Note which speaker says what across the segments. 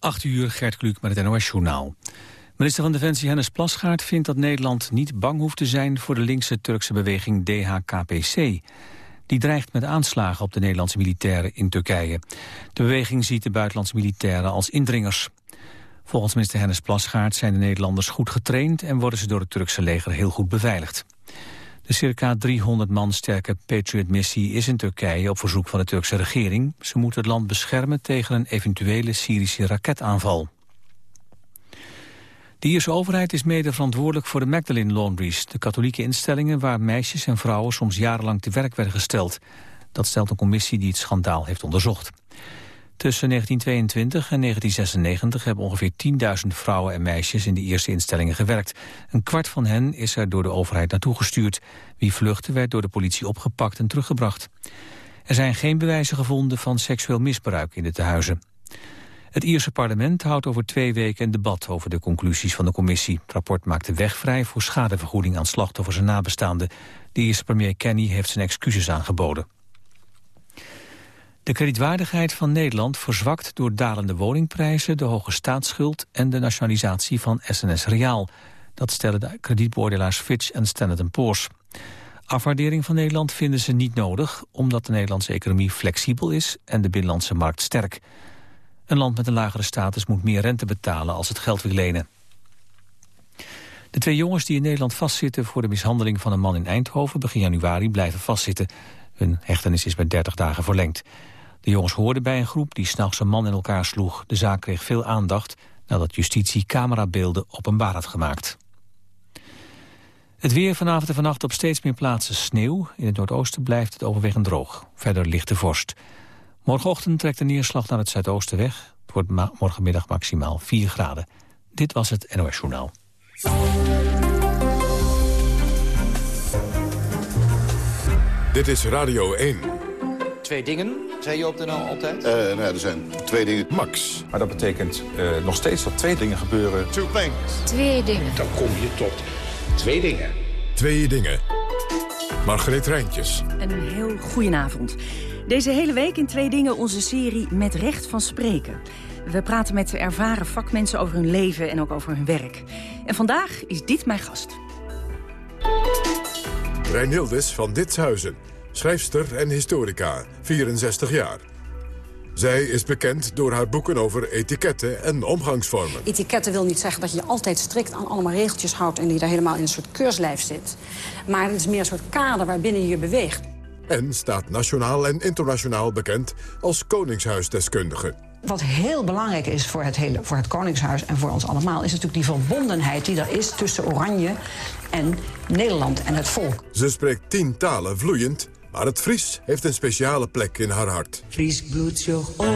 Speaker 1: 8 uur, Gert Kluk met het NOS-journaal. Minister van Defensie Hennis Plasgaard vindt dat Nederland niet bang hoeft te zijn voor de linkse Turkse beweging DHKPC. Die dreigt met aanslagen op de Nederlandse militairen in Turkije. De beweging ziet de buitenlandse militairen als indringers. Volgens minister Hennis Plasgaard zijn de Nederlanders goed getraind en worden ze door het Turkse leger heel goed beveiligd. De circa 300 man sterke Patriot-missie is in Turkije op verzoek van de Turkse regering. Ze moet het land beschermen tegen een eventuele Syrische raketaanval. De Ierse overheid is mede verantwoordelijk voor de Magdalene Laundries... de katholieke instellingen waar meisjes en vrouwen soms jarenlang te werk werden gesteld. Dat stelt een commissie die het schandaal heeft onderzocht. Tussen 1922 en 1996 hebben ongeveer 10.000 vrouwen en meisjes in de eerste instellingen gewerkt. Een kwart van hen is er door de overheid naartoe gestuurd. Wie vluchtte werd door de politie opgepakt en teruggebracht. Er zijn geen bewijzen gevonden van seksueel misbruik in de tehuizen. Het Ierse parlement houdt over twee weken een debat over de conclusies van de commissie. Het rapport maakt de weg vrij voor schadevergoeding aan slachtoffers en nabestaanden. De Ierse premier Kenny heeft zijn excuses aangeboden. De kredietwaardigheid van Nederland verzwakt door dalende woningprijzen, de hoge staatsschuld en de nationalisatie van SNS Reaal. Dat stellen de kredietbeoordelaars Fitch en Standard Poor's. Afwaardering van Nederland vinden ze niet nodig, omdat de Nederlandse economie flexibel is en de binnenlandse markt sterk. Een land met een lagere status moet meer rente betalen als het geld wil lenen. De twee jongens die in Nederland vastzitten voor de mishandeling van een man in Eindhoven begin januari blijven vastzitten. Hun hechtenis is met 30 dagen verlengd. De jongens hoorden bij een groep die s'nachts een man in elkaar sloeg. De zaak kreeg veel aandacht nadat justitie camerabeelden openbaar had gemaakt. Het weer vanavond en vannacht op steeds meer plaatsen sneeuw. In het noordoosten blijft het overwegend droog. Verder ligt de vorst. Morgenochtend trekt de neerslag naar het zuidoosten weg. Het wordt morgenmiddag maximaal 4 graden. Dit was het NOS Journaal.
Speaker 2: Dit is Radio 1.
Speaker 3: Twee dingen, zei je op de NL altijd?
Speaker 4: Uh, nou ja, er zijn twee dingen.
Speaker 2: Max.
Speaker 5: Maar dat betekent uh, nog steeds dat twee dingen gebeuren.
Speaker 4: Two things.
Speaker 6: Twee dingen.
Speaker 3: Dan kom je tot twee dingen.
Speaker 2: Twee dingen. Margreet Rijntjes.
Speaker 7: En een heel goedenavond. Deze hele week in Twee Dingen onze serie Met Recht van Spreken. We praten met ervaren vakmensen over hun leven en ook over hun werk. En vandaag is dit mijn gast.
Speaker 2: Reinildes van Ditshuizen, schrijfster en historica, 64 jaar. Zij is bekend door haar boeken over etiketten en omgangsvormen.
Speaker 8: Etiketten wil niet zeggen dat je je altijd strikt aan allemaal regeltjes houdt... en die daar helemaal in een soort keurslijf zit. Maar het is meer een soort kader waarbinnen je je beweegt.
Speaker 2: En staat nationaal en internationaal bekend als koningshuisdeskundige.
Speaker 9: Wat heel belangrijk is voor het, hele, voor het Koningshuis en voor ons allemaal... is natuurlijk die verbondenheid die er is tussen Oranje en Nederland en het volk.
Speaker 2: Ze spreekt tien talen vloeiend, maar het Fries heeft een speciale plek in haar hart.
Speaker 10: Fries bloed op.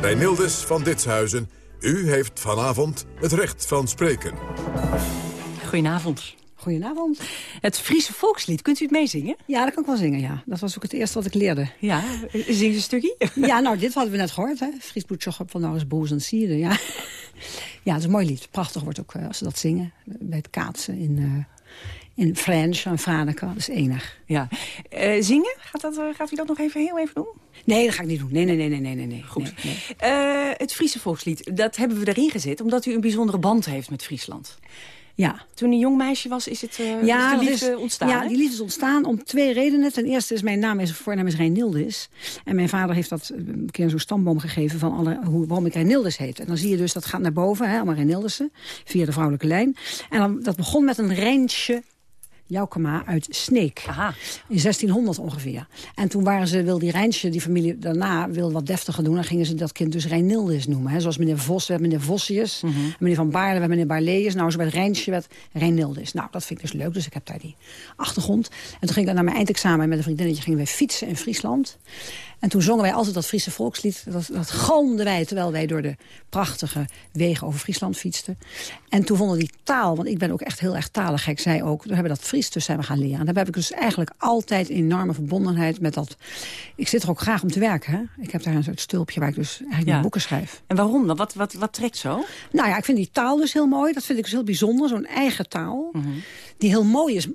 Speaker 2: Bij Nildes van Ditshuizen, u heeft vanavond het recht van spreken.
Speaker 7: Goedenavond.
Speaker 8: Goedenavond.
Speaker 7: Het Friese volkslied, kunt u het meezingen?
Speaker 8: Ja, dat kan ik wel zingen, ja. Dat was ook het eerste wat ik leerde.
Speaker 7: Ja, zing een stukje?
Speaker 8: Ja, nou, dit hadden we net gehoord, hè. Fries bloedjoch op van nou boos en sierde, ja. Ja, het is een mooi lied. Prachtig wordt ook uh, als ze dat zingen. Bij het kaatsen in, uh, in French en Franeker. Dat is enig.
Speaker 7: Ja. Uh, zingen? Gaat, dat, gaat u dat nog even heel even doen?
Speaker 8: Nee, dat ga ik niet doen. Nee, nee, nee, nee, nee, nee.
Speaker 7: Goed.
Speaker 8: Nee, nee.
Speaker 7: het Friese volkslied, dat hebben we erin gezet... omdat u een bijzondere band heeft met Friesland.
Speaker 8: Ja.
Speaker 7: Toen een jong meisje was, is het uh,
Speaker 8: ja,
Speaker 7: is de liefde
Speaker 8: is,
Speaker 7: ontstaan?
Speaker 8: Ja, die liefde is ontstaan om twee redenen. Ten eerste is mijn naam is, voornaam is Reinildes. En mijn vader heeft dat een keer zo'n stamboom gegeven... van alle, hoe, waarom ik Reinildes heet. En dan zie je dus, dat gaat naar boven, hè, allemaal Reinildessen. Via de vrouwelijke lijn. En dan, dat begon met een Rijntje Joukema uit Sneek.
Speaker 7: Aha.
Speaker 8: In 1600 ongeveer. En toen waren ze, wil die Rijnsje, die familie daarna, wil wat deftiger doen. Dan gingen ze dat kind dus Reinildes noemen. Hè. Zoals meneer Vos werd meneer Vossius.
Speaker 7: Mhm.
Speaker 8: Meneer Van Baarle werd meneer Barleus. Nou, zo werd Rijnsje werd Reinildes. Nou, dat vind ik dus leuk. Dus ik heb daar die achtergrond. En toen ging ik naar mijn eindexamen met een vriendinnetje gingen wij fietsen in Friesland. En toen zongen wij altijd dat Friese volkslied. Dat, dat galmden wij terwijl wij door de prachtige wegen over Friesland fietsten. En toen vonden die taal, want ik ben ook echt heel erg taalengek, zij ook. Toen hebben we dat Fries dus zijn we gaan leren. En daar heb ik dus eigenlijk altijd een enorme verbondenheid met dat. Ik zit er ook graag om te werken. Hè? Ik heb daar een soort stulpje waar ik dus eigenlijk
Speaker 7: Ja.
Speaker 8: mijn boeken schrijf.
Speaker 7: En waarom dan? Wat, wat, wat trekt zo?
Speaker 8: Nou ja, ik vind die taal dus heel mooi. Dat vind ik dus heel bijzonder. Zo'n eigen taal. Die heel mooi is.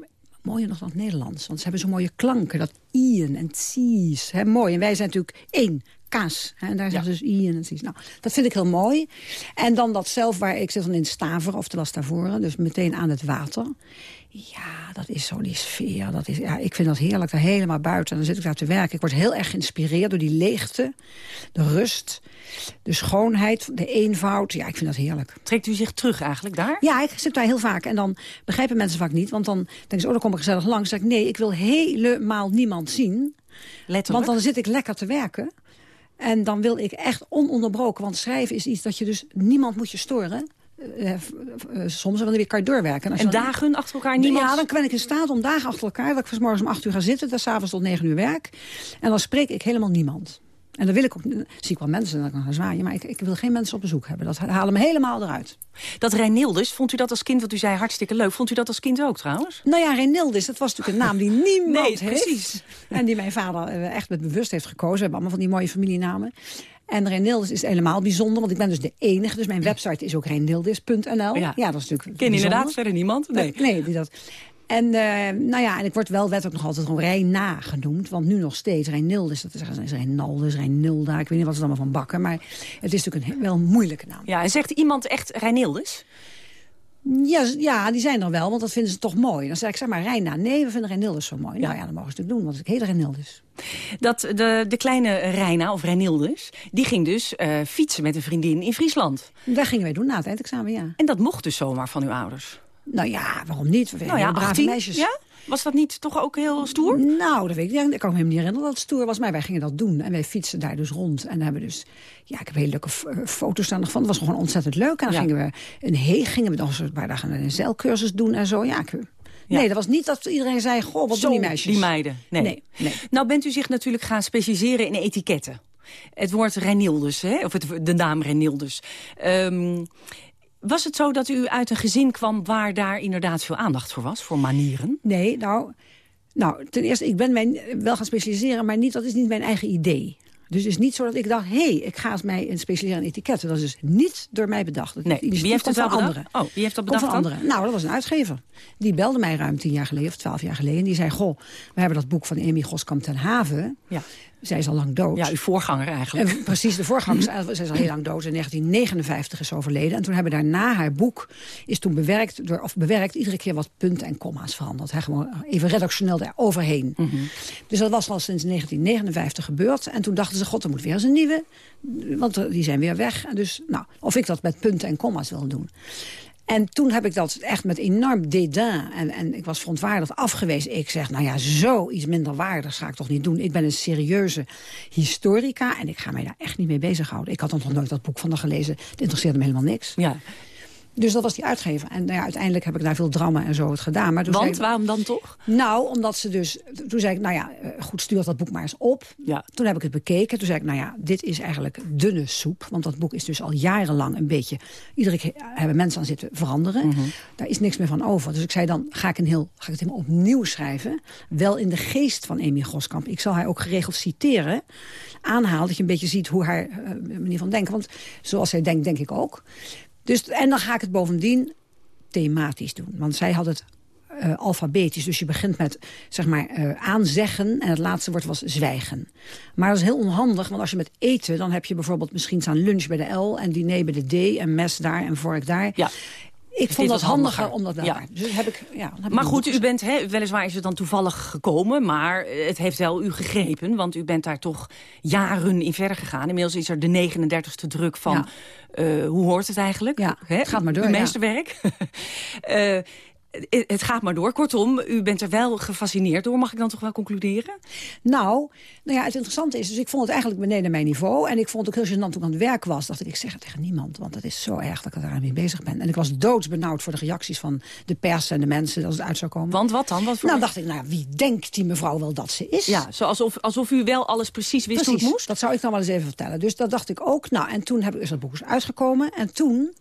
Speaker 8: Mooier nog dan het Nederlands. Want ze hebben zo'n mooie klanken. Dat ien en tsies. Hè, mooi. En wij zijn natuurlijk één kaas. Hè, en daar zegt dus i en is. Nou, dat vind ik heel mooi. En dan dat zelf waar ik zit dan in Staver, of de Lastavoren. Dus meteen aan het water. Ja, dat is zo die sfeer. Dat is, ja, ik vind dat heerlijk, daar helemaal buiten. En dan zit ik daar te werken. Ik word heel erg geïnspireerd door die leegte, de rust, de schoonheid, de eenvoud. Ja, ik vind dat heerlijk.
Speaker 7: Trekt u zich terug eigenlijk daar?
Speaker 8: Ja, ik zit daar heel vaak. En dan begrijpen mensen vaak niet. Want dan denken ze, oh, dan kom ik gezellig langs. Dan zeg ik, nee, ik wil helemaal niemand zien.
Speaker 7: Letterlijk?
Speaker 8: Want dan zit ik lekker te werken. En dan wil ik echt ononderbroken. Want schrijven is iets dat je dus niemand moet je storen. Uh, uh, soms, want dan kan je doorwerken.
Speaker 7: En, en
Speaker 8: dan,
Speaker 7: dagen achter elkaar niemand?
Speaker 8: Ja, dan ben ik in staat om dagen achter elkaar... dat ik van morgens om acht uur ga zitten, dan s'avonds tot negen uur werk. En dan spreek ik helemaal niemand. En dan wil ik ook, zie ik wel mensen dat ik dan ga zwaaien... maar ik, ik, wil geen mensen op bezoek hebben. Dat halen me helemaal eruit.
Speaker 7: Dat Reinildus, vond u dat als kind, wat u zei hartstikke leuk... vond u dat als kind ook trouwens?
Speaker 8: Nou ja, Reinildus, dat was natuurlijk een naam die niemand
Speaker 7: nee,
Speaker 8: heeft.
Speaker 7: precies.
Speaker 8: En die mijn vader echt met bewust heeft gekozen. We hebben allemaal van die mooie familienamen. En Reinildus is helemaal bijzonder, want ik ben dus de enige. Dus mijn website is ook reinildis.nl. Ja. ja, dat is natuurlijk
Speaker 7: Ken inderdaad verder niemand? Nee,
Speaker 8: nee die dat... En, uh, nou ja, en ik word wel wettelijk nog altijd gewoon Reina genoemd. Want nu nog steeds Reinildis, dat is Reinaldus, Reinilda. Ik weet niet wat ze allemaal van bakken. Maar het is natuurlijk een, wel een moeilijke naam.
Speaker 7: Ja, en zegt iemand echt Reinildis?
Speaker 8: Ja, ja, die zijn er wel, want dat vinden ze toch mooi. Dan zeg ik, zeg maar, Reina, nee, we vinden Reinildus zo mooi. Ja. Nou ja, dan mogen ze het doen, want ik heet Reinildus.
Speaker 7: Dat, de, de kleine Reina, of Reinildus, die ging dus uh, fietsen met een vriendin in Friesland.
Speaker 8: Dat gingen wij doen na het eindexamen, ja.
Speaker 7: En dat mocht dus zomaar van uw ouders?
Speaker 8: Nou ja, waarom niet? We
Speaker 7: nou ja,
Speaker 8: brave
Speaker 7: 18,
Speaker 8: meisjes.
Speaker 7: Ja? Was dat niet toch ook heel stoer?
Speaker 8: Nou, dat weet ik niet. Ik kan me helemaal niet herinneren dat het stoer was. Maar wij gingen dat doen. En wij fietsen daar dus rond. En hebben dus... Ja, ik heb hele leuke foto's daar nog van. Het was gewoon ontzettend leuk. En dan ja. gingen we een heeg, gingen we nog een paar dagen een zeilcursus doen en zo. Ja, ik, ja. Nee, dat was niet dat iedereen zei, goh, wat
Speaker 7: Zo,
Speaker 8: doen die meisjes?
Speaker 7: die meiden. Nee.
Speaker 8: Nee, nee.
Speaker 7: Nou bent u zich natuurlijk gaan specialiseren in etiketten. Het woord Renildus, hè? of het, de naam Renildus. Um, was het zo dat u uit een gezin kwam waar daar inderdaad veel aandacht voor was? Voor manieren?
Speaker 8: Nee, nou, nou ten eerste, ik ben mij wel gaan specialiseren, maar niet, dat is niet mijn eigen idee. Dus het is niet zo dat ik dacht, hé, hey, ik ga mij specialiseren in etiketten. Dat is dus niet door mij bedacht. Dat
Speaker 7: nee, wie heeft het wel
Speaker 8: van
Speaker 7: bedacht?
Speaker 8: anderen.
Speaker 7: Oh, wie heeft dat bedacht
Speaker 8: van anderen? Nou, dat was een uitgever. Die belde mij ruim tien jaar geleden, of twaalf jaar geleden. En die zei, goh, we hebben dat boek van Amy Goskamp ten Haven.
Speaker 7: Ja.
Speaker 8: Zij is al lang dood.
Speaker 7: Ja, uw voorganger eigenlijk.
Speaker 8: En precies, de voorganger. Zij is al heel lang dood. In 1959 is overleden. En toen hebben daarna haar boek is toen bewerkt, door, of bewerkt iedere keer wat punten en komma's veranderd. Hij gewoon even redactioneel daar overheen.
Speaker 7: Mm -hmm.
Speaker 8: Dus dat was al sinds 1959 gebeurd. En toen dachten ze, god, er moet weer eens een nieuwe. Want die zijn weer weg. En dus, nou, of ik dat met punten en komma's wil doen. En toen heb ik dat echt met enorm dédain. En, en ik was verontwaardigd afgewezen. Ik zeg, nou ja, zoiets minder waardig ga ik toch niet doen. Ik ben een serieuze historica en ik ga mij daar echt niet mee bezighouden. Ik had nog nooit dat boek van haar gelezen. Het interesseerde me helemaal niks.
Speaker 7: Ja.
Speaker 8: Dus dat was die uitgever. En nou ja, uiteindelijk heb ik daar veel drama en zo het gedaan. Maar toen
Speaker 7: Want,
Speaker 8: ik,
Speaker 7: waarom dan toch?
Speaker 8: Nou, omdat ze dus... Toen zei ik, nou ja, goed, stuur dat boek maar eens op.
Speaker 7: Ja.
Speaker 8: Toen heb ik het bekeken. Toen zei ik, nou ja, dit is eigenlijk dunne soep. Want dat boek is dus al jarenlang een beetje... Iedere keer hebben mensen aan zitten veranderen.
Speaker 7: Mm -hmm.
Speaker 8: Daar is niks meer van over. Dus ik zei dan, ga ik, een heel, ga ik het helemaal opnieuw schrijven. Wel in de geest van Amy Goskamp. Ik zal haar ook geregeld citeren. Aanhalen, dat je een beetje ziet hoe haar uh, manier van denken. Want zoals zij denkt, denk ik ook. Dus, en dan ga ik het bovendien thematisch doen. Want zij had het uh, alfabetisch. Dus je begint met zeg maar, uh, aanzeggen en het laatste woord was zwijgen. Maar dat is heel onhandig, want als je met eten... dan heb je bijvoorbeeld misschien staan lunch bij de L... en diner bij de D en mes daar en vork daar.
Speaker 7: Ja.
Speaker 8: Ik vond dat handiger, om dat ja. Dus heb ik, ja, heb
Speaker 7: maar goed, u bent, he, weliswaar is het dan toevallig gekomen... maar het heeft wel u gegrepen, want u bent daar toch jaren in verder gegaan. Inmiddels is er de 39e druk van... Ja. Uh, hoe hoort het eigenlijk?
Speaker 8: Ja,
Speaker 7: He,
Speaker 8: het gaat maar door.
Speaker 7: Uw meesterwerk. uh, het gaat maar door. Kortom, u bent er wel gefascineerd door. Mag ik dan toch wel concluderen?
Speaker 8: Nou, nou ja, het interessante is... dus ik vond het eigenlijk beneden mijn niveau. En ik vond het ook heel gênant toen ik aan het werk was. dacht ik, ik zeg het tegen niemand. Want het is zo erg dat ik daar mee bezig ben. En ik was doodsbenauwd voor de reacties van de pers en de mensen... als het uit zou komen.
Speaker 7: Want wat dan? Wat voor
Speaker 8: nou, dacht ik, nou, wie denkt die mevrouw wel dat ze is?
Speaker 7: Ja, zo alsof, alsof u wel alles precies wist
Speaker 8: precies,
Speaker 7: hoe het moest?
Speaker 8: dat zou ik dan wel eens even vertellen. Dus dat dacht ik ook. Nou, en toen heb ik, is dat boek eens uitgekomen. En toen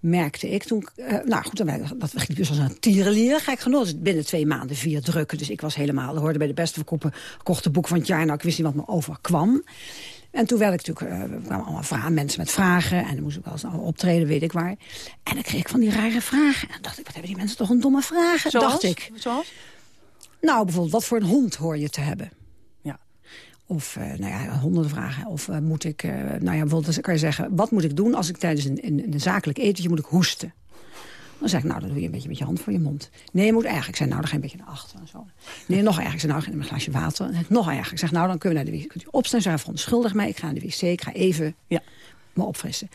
Speaker 8: merkte ik toen... Uh, nou goed, dat ging dus als een tierenlier. Gek genoeg. Dus binnen twee maanden vier drukken. Dus ik was helemaal... hoorde bij de beste verkopen kochte boek van het jaar. Nou, ik wist niet wat me overkwam. En toen werd ik natuurlijk... Uh, kwamen allemaal vragen, mensen met vragen. En dan moest ik wel eens optreden, weet ik waar. En dan kreeg ik van die rare vragen. En dan dacht ik, wat hebben die mensen toch een domme vragen?
Speaker 7: Zoals?
Speaker 8: Dacht ik.
Speaker 7: Zoals?
Speaker 8: Nou, bijvoorbeeld, wat voor een hond hoor je te hebben? Of uh, nou ja, honderden vragen. Of uh, moet ik, uh, nou ja, bijvoorbeeld kan je zeggen... wat moet ik doen als ik tijdens een, een, een zakelijk etentje moet ik hoesten? Dan zeg ik, nou, dan doe je een beetje met je hand voor je mond. Nee, je moet eigenlijk. Ik zeg, nou, dan ga je een beetje naar achteren. En zo. Nee, nog erger. Ik zeg, nou, ga een glaasje water. En nog erger. Ik zeg, nou, dan kunnen we naar de wc. Kunt u opstaan? Zeg, verontschuldig mij. Ik ga naar de wc. Ik ga even ja. me opfrissen.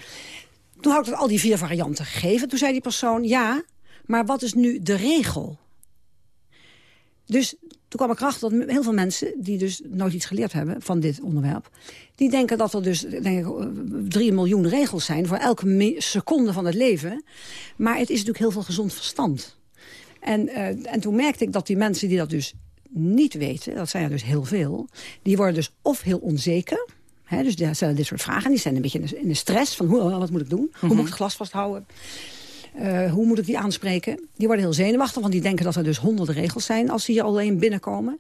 Speaker 8: Toen had ik al die vier varianten gegeven. Toen zei die persoon, ja, maar wat is nu de regel? Dus toen kwam ik erachter dat heel veel mensen... die dus nooit iets geleerd hebben van dit onderwerp... die denken dat er dus denk ik, drie miljoen regels zijn... voor elke seconde van het leven. Maar het is natuurlijk heel veel gezond verstand. En, uh, en toen merkte ik dat die mensen die dat dus niet weten... dat zijn er dus heel veel... die worden dus of heel onzeker... He, dus die stellen dit soort vragen. Die zijn een beetje in de, stress van hoe, wat moet ik doen? Hoe moet ik het glas vasthouden? Uh, hoe moet ik die aanspreken? Die worden heel zenuwachtig, want die denken dat er dus honderden regels zijn... als ze hier alleen binnenkomen.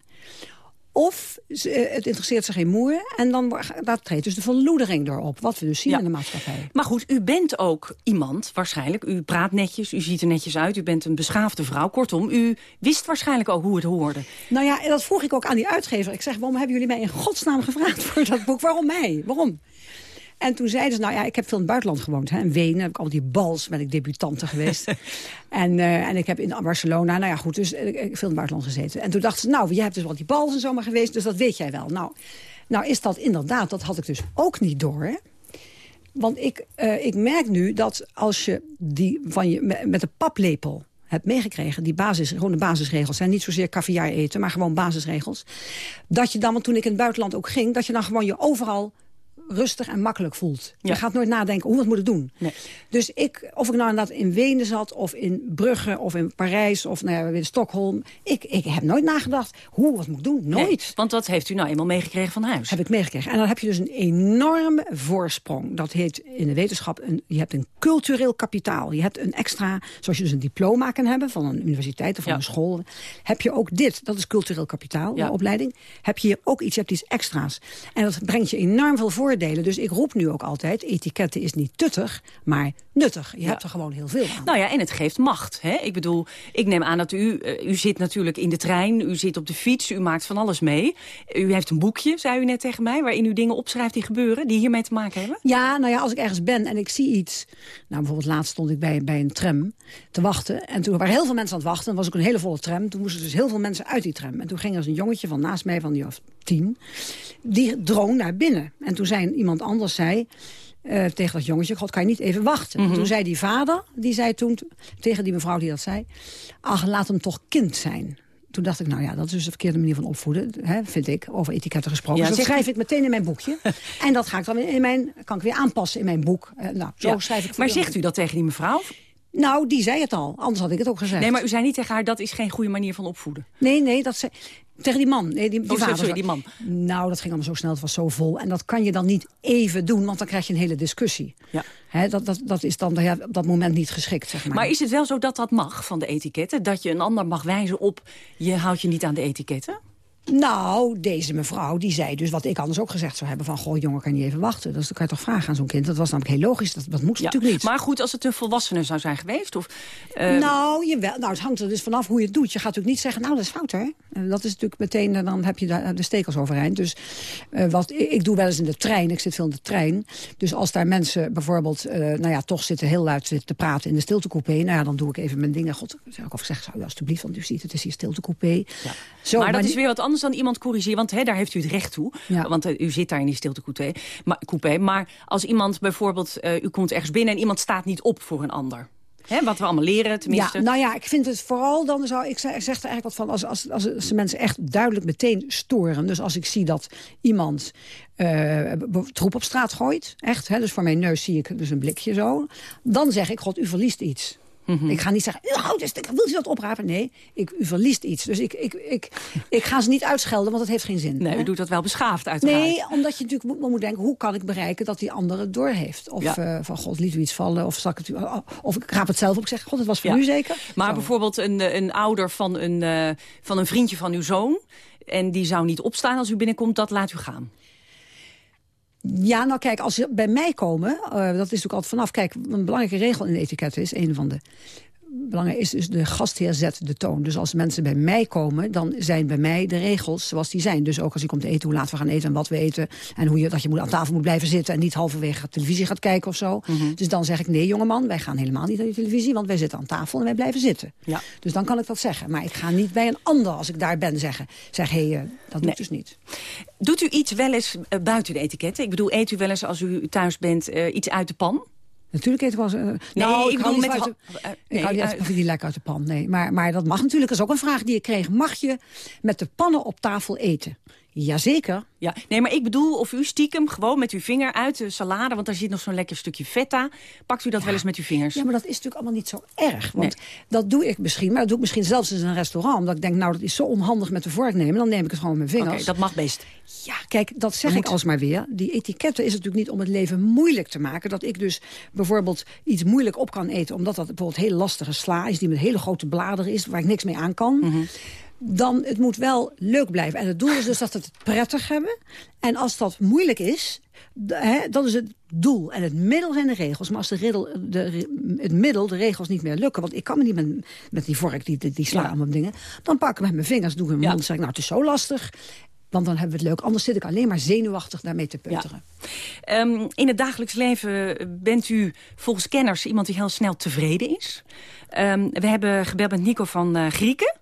Speaker 8: Of ze, het interesseert ze geen moer. En dan daar treedt dus de verloedering door op. Wat we dus zien in de maatschappij.
Speaker 7: Maar goed, u bent ook iemand, waarschijnlijk. U praat netjes, u ziet er netjes uit. U bent een beschaafde vrouw. Kortom, u wist waarschijnlijk ook hoe het hoorde.
Speaker 8: Nou ja, dat vroeg ik ook aan die uitgever. Ik zeg, waarom hebben jullie mij in godsnaam gevraagd voor dat boek? Waarom mij? Waarom? En toen zeiden ze, nou ja, ik heb veel in het buitenland gewoond. Hè. In Wenen heb ik al die bals, ben ik debutante geweest. en, uh, en ik heb in Barcelona, nou ja goed, dus ik, ik heb veel in het buitenland gezeten. En toen dachten ze, nou, jij hebt dus wel die bals en zomaar geweest, dus dat weet jij wel. Nou, nou is dat inderdaad, dat had ik dus ook niet door, hè. Want ik, uh, ik merk nu dat als je die van je met de paplepel hebt meegekregen, die basis, gewoon de basisregels zijn, niet zozeer caviar eten, maar gewoon basisregels, dat je dan, want toen ik in het buitenland ook ging, dat je dan gewoon je overal rustig en makkelijk voelt. Je gaat nooit nadenken, hoe wat moet ik doen? Nee. Dus ik, of ik nou inderdaad in Wenen zat, of in Brugge, of in Parijs, of nou ja, in Stockholm. Ik, ik heb nooit nagedacht, hoe, wat moet ik doen? Nooit.
Speaker 7: want wat heeft u nou eenmaal meegekregen van huis?
Speaker 8: Heb ik meegekregen. En dan heb je dus een enorme voorsprong. Dat heet in de wetenschap, een, je hebt een cultureel kapitaal. Je hebt een extra, zoals je dus een diploma kan hebben van een universiteit of van een school. Heb je ook dit, dat is cultureel kapitaal, ja. de opleiding. Heb je hier ook iets, je hebt iets extra's. En dat brengt je enorm veel voor dus ik roep nu ook altijd, etiketten is niet tuttig, maar nuttig. Je hebt er gewoon heel veel aan.
Speaker 7: Nou ja, en het geeft macht. Hè? Ik bedoel, ik neem aan dat u, uh, u zit natuurlijk in de trein, u zit op de fiets, u maakt van alles mee. U heeft een boekje, zei u net tegen mij, waarin u dingen opschrijft die gebeuren, die hiermee te maken hebben?
Speaker 8: Ja, nou ja, als ik ergens ben en ik zie iets. Nou, bijvoorbeeld laatst stond ik bij, bij een tram te wachten. En toen waren heel veel mensen aan het wachten. En was ook een hele volle tram. Toen moesten dus heel veel mensen uit die tram. En toen ging er dus een jongetje van naast mij, van die of tien, die drong naar binnen. En toen zei iemand anders zei... Uh, tegen dat jongetje, god, kan je niet even wachten? Mm -hmm. Toen zei die vader, die zei toen tegen die mevrouw die dat zei... ach, laat hem toch kind zijn. Toen dacht ik, nou ja, dat is dus de verkeerde manier van opvoeden, hè, vind ik, over etiketten gesproken. Ja, dus dat schrijf ik meteen in mijn boekje. en dat ga ik dan in mijn, kan ik weer aanpassen in mijn boek. Uh, nou, zo ja. schrijf ik
Speaker 7: maar zegt u dat tegen die mevrouw?
Speaker 8: Nou, die zei het al. Anders had ik het ook gezegd.
Speaker 7: Nee, maar u zei niet tegen haar, dat is geen goede manier van opvoeden.
Speaker 8: Nee, nee, dat zei... Tegen die man. Nee, die, die
Speaker 7: oh,
Speaker 8: vader.
Speaker 7: Sorry, die man.
Speaker 8: Nou, dat ging allemaal zo snel. Het was zo vol. En dat kan je dan niet even doen, want dan krijg je een hele discussie. Ja. He, dat, dat, dat is dan ja, op dat moment niet geschikt, zeg maar.
Speaker 7: Maar is het wel zo dat dat mag van de etiketten? Dat je een ander mag wijzen op, je houdt je niet aan de etiketten?
Speaker 8: Nou, deze mevrouw die zei dus wat ik anders ook gezegd zou hebben... van, goh, jongen, kan je even wachten? Dus dan kan je toch vragen aan zo'n kind. Dat was namelijk heel logisch, dat, dat moet ja, natuurlijk niet.
Speaker 7: Maar goed, als het een volwassene zou zijn geweest? Of,
Speaker 8: uh... Nou, jawel, nou, het hangt er dus vanaf hoe je het doet. Je gaat natuurlijk niet zeggen, nou, dat is fout, hè? Dat is natuurlijk meteen, dan heb je de, de stekels overeind. Dus uh, wat, ik doe wel eens in de trein, ik zit veel in de trein. Dus als daar mensen bijvoorbeeld, uh, nou ja, toch zitten heel luid zitten te praten in de stiltecoupé... nou ja, dan doe ik even mijn dingen. God, zeg ik of zeg, zou u alsjeblieft, want u ziet, het is hier stiltecoupé. Ja.
Speaker 7: Zo, maar, maar dat is weer wat anders dan iemand corrigeren. Want hè, daar heeft u het recht toe. Ja. Want uh, u zit daar in die. Maar, coupé, maar als iemand bijvoorbeeld, uh, u komt ergens binnen... en iemand staat niet op voor een ander... He, wat we allemaal leren, tenminste.
Speaker 8: Ja, nou ja, ik vind het vooral, dan zou ik zeg er eigenlijk wat van... als, als, als, als mensen echt duidelijk meteen storen. Dus als ik zie dat iemand uh, troep op straat gooit, echt, hè, dus voor mijn neus zie ik dus een blikje zo... dan zeg ik, god, u verliest iets. Mm -hmm. Ik ga niet zeggen, u houdt dus, wil u dat oprapen? Nee, ik, u verliest iets. Dus ik, ik, ik, ik ga ze niet uitschelden, want dat heeft geen zin.
Speaker 7: Nee,
Speaker 8: hè?
Speaker 7: u doet dat wel beschaafd uiteraard.
Speaker 8: Nee, omdat je natuurlijk moet, moet denken, hoe kan ik bereiken dat die andere het doorheeft? Of ja. uh, van, god, liet u iets vallen? Of, ik, het, of ik raap het zelf op. Ik zeg, god, het was voor ja. u zeker?
Speaker 7: Maar Zo. bijvoorbeeld een, een ouder van een, uh, van een vriendje van uw zoon... en die zou niet opstaan als u binnenkomt, dat laat u gaan.
Speaker 8: Ja, nou kijk, als ze bij mij komen, uh, dat is natuurlijk altijd vanaf. Kijk, een belangrijke regel in de etiketten is, een van de belangrijk is dus de gastheer zet de toon. Dus als mensen bij mij komen, dan zijn bij mij de regels zoals die zijn. Dus ook als je komt eten, hoe laat we gaan eten en wat we eten. En hoe je, dat je moet, aan tafel moet blijven zitten en niet halverwege televisie gaat kijken of zo.
Speaker 7: Mhm.
Speaker 8: Dus dan zeg ik, nee jongeman, wij gaan helemaal niet naar de televisie... want wij zitten aan tafel en wij blijven zitten.
Speaker 7: Ja.
Speaker 8: Dus dan kan ik dat zeggen. Maar ik ga niet bij een ander, als ik daar ben, zeggen... zeg, hé, hey, eh, dat
Speaker 7: Nee.
Speaker 8: doet dus niet.
Speaker 7: Doet u iets wel eens eh, buiten de etiketten? Ik bedoel, eet u wel eens als u thuis bent eh, iets uit de pan?
Speaker 8: Natuurlijk eten eens... eh,
Speaker 7: Nee,
Speaker 8: nou,
Speaker 7: ik
Speaker 8: ik
Speaker 7: bedoel met de
Speaker 8: uit de-
Speaker 7: eh,
Speaker 8: Ik hou niet
Speaker 7: eh,
Speaker 8: uit- niet lekker uit de pan, nee. Maar, maar dat mag natuurlijk. Dat is ook een vraag die ik kreeg. Mag je met de pannen op tafel eten? Jazeker.
Speaker 7: Ja, nee, maar ik bedoel of u stiekem gewoon met uw vinger uit de salade... want daar zit nog zo'n lekker stukje feta. Pakt u dat wel eens met uw vingers?
Speaker 8: Ja, maar dat is natuurlijk allemaal niet zo erg. Want dat doe ik misschien, maar dat doe ik misschien zelfs in een restaurant. Omdat ik denk, nou, dat is zo onhandig met de vork nemen. Dan neem ik het gewoon met mijn
Speaker 7: Oké,
Speaker 8: vingers.
Speaker 7: dat mag best.
Speaker 8: Ja, kijk, dat zeg ik alsmaar weer. Die etiketten is natuurlijk niet om het leven moeilijk te maken. Dat ik dus bijvoorbeeld iets moeilijk op kan eten... omdat dat bijvoorbeeld hele lastige sla is... die met hele grote bladeren is, waar ik niks mee aan kan...
Speaker 7: Mhm.
Speaker 8: Dan het moet wel leuk blijven. En het doel is dus dat we het prettig hebben. En als dat moeilijk is, hè, dat is het doel. En het middel zijn de regels. Maar als de riddel, de, het middel, de regels niet meer lukken... want ik kan me niet met, met die vork, die, die, die sla
Speaker 7: Ja.
Speaker 8: aan mijn dingen... dan pak ik met mijn vingers, doe ik in mijn
Speaker 7: Ja.
Speaker 8: mond... zeg ik, nou, het is zo lastig... Want dan hebben we het leuk. Anders zit ik alleen maar zenuwachtig daarmee te peuteren.
Speaker 7: Ehm, in het dagelijks leven bent u volgens kenners iemand die heel snel tevreden is. Ehm, we hebben gebeld met Nico van eh, Grieken...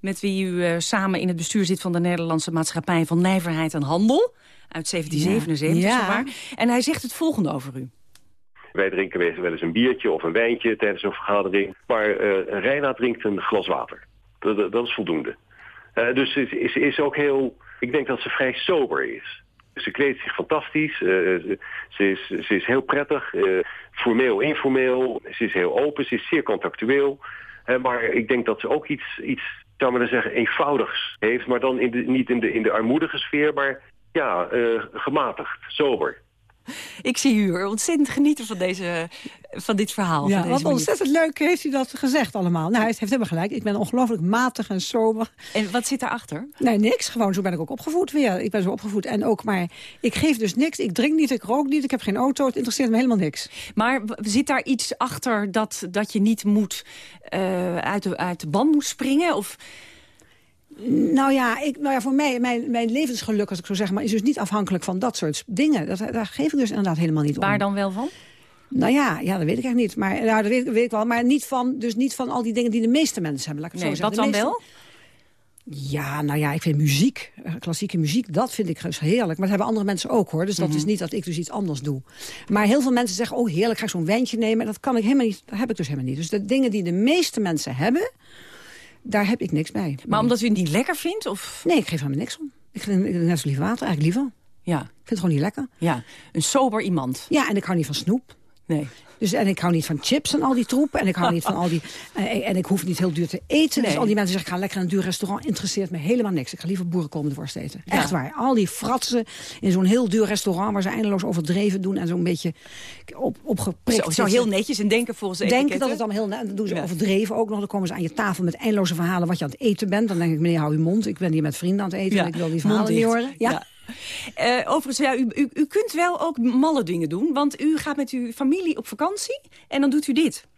Speaker 7: met wie u eh, samen in het bestuur zit van de Nederlandse Maatschappij... van Nijverheid en Handel uit 1777,
Speaker 8: Ja.
Speaker 7: zowaar. En hij zegt het volgende over u.
Speaker 6: Wij drinken wel eens een biertje of een wijntje tijdens een vergadering. Maar eh Reina drinkt een glas water. Dat, dat- dat is voldoende. Eh, dus ze is, is ook heel... Ik denk dat ze vrij sober is. Ze kleedt zich fantastisch. eh, ze, ze is, ze is heel prettig. eh, formeel, informeel. Ze is heel open. Ze is zeer contactueel. Maar ik denk dat ze ook iets, iets zou maar zeggen, eenvoudigs heeft. Maar dan in de, niet in de, in de armoedige sfeer, maar ja, eh, gematigd, sober.
Speaker 7: Ik zie u er ontzettend genieten van, deze, van dit verhaal.
Speaker 8: Ja,
Speaker 7: van deze
Speaker 8: wat ontzettend leuk heeft hij dat gezegd allemaal. Nou, hij heeft helemaal gelijk. Ik ben ongelooflijk matig en sober.
Speaker 7: En wat zit daarachter?
Speaker 8: Nee, niks. Gewoon, zo ben ik ook opgevoed weer. Ik ben zo opgevoed. En ook maar, ik geef dus niks. Ik drink niet, ik rook niet, ik heb geen auto. Het interesseert me helemaal niks.
Speaker 7: Maar zit daar iets achter dat, dat je niet moet eh, uit, de, uit de band moet springen? Of...
Speaker 8: Nou ja, ik, nou ja voor mij, mijn, mijn levensgeluk, als ik zo zeg maar, is dus niet afhankelijk van dat soort dingen. Dat, daar geef ik dus inderdaad helemaal niet om.
Speaker 7: Waar dan wel van?
Speaker 8: Nou ja, ja, dat weet ik eigenlijk niet. Maar ja, dat weet, weet ik wel. Maar niet van, dus niet van al die dingen die de meeste mensen hebben. Laat ik het
Speaker 7: Nee,
Speaker 8: zo
Speaker 7: wat
Speaker 8: zeggen.
Speaker 7: dan
Speaker 8: De meeste-
Speaker 7: wel?
Speaker 8: Ja, nou ja, ik vind muziek, eh, klassieke muziek, dat vind ik heerlijk. Maar dat hebben andere mensen ook, hoor. Dus dat
Speaker 7: Mhm.
Speaker 8: is niet dat ik dus iets anders doe. Maar heel veel mensen zeggen, oh heerlijk, ga ik zo'n wijntje nemen. Dat kan ik helemaal niet, dat heb ik dus helemaal niet. Dus de dingen die de meeste mensen hebben, daar heb ik niks bij.
Speaker 7: Maar omdat u het niet lekker vindt? Of...
Speaker 8: Nee, ik geef helemaal niks om. Ik ik- net zo lief water, eigenlijk liever.
Speaker 7: Ja,
Speaker 8: Ik vind het gewoon niet lekker.
Speaker 7: ja, een sober iemand.
Speaker 8: Ja, en ik hou niet van snoep.
Speaker 7: Nee.
Speaker 8: Dus, en ik hou niet van chips en al die troep. En ik hou niet van al die... En, en ik hoef niet heel duur te eten.
Speaker 7: Nee.
Speaker 8: Dus al die mensen zeggen, ga lekker naar een duur restaurant. Interesseert me helemaal niks. Ik ga liever boerenkomenworst eten.
Speaker 7: Ja.
Speaker 8: Echt waar. Al die fratsen in zo'n heel duur restaurant... waar ze eindeloos overdreven doen en zo'n beetje op, opgeprikt
Speaker 7: Zo, zo heel netjes en denken volgens de
Speaker 8: Denken
Speaker 7: etiketten.
Speaker 8: dat het allemaal heel... net- Dan doen ze
Speaker 7: Ja.
Speaker 8: overdreven ook nog. Dan komen ze aan je tafel met eindeloze verhalen... wat je aan het eten bent. Dan denk ik, meneer, hou uw mond. Ik ben hier met vrienden aan het eten.
Speaker 7: Ja,
Speaker 8: En ik wil die verhalen niet horen. Ja.
Speaker 7: Eh, overigens, ja, u, u, u kunt wel ook malle dingen doen. Want u gaat met uw familie op vakantie en dan doet u dit.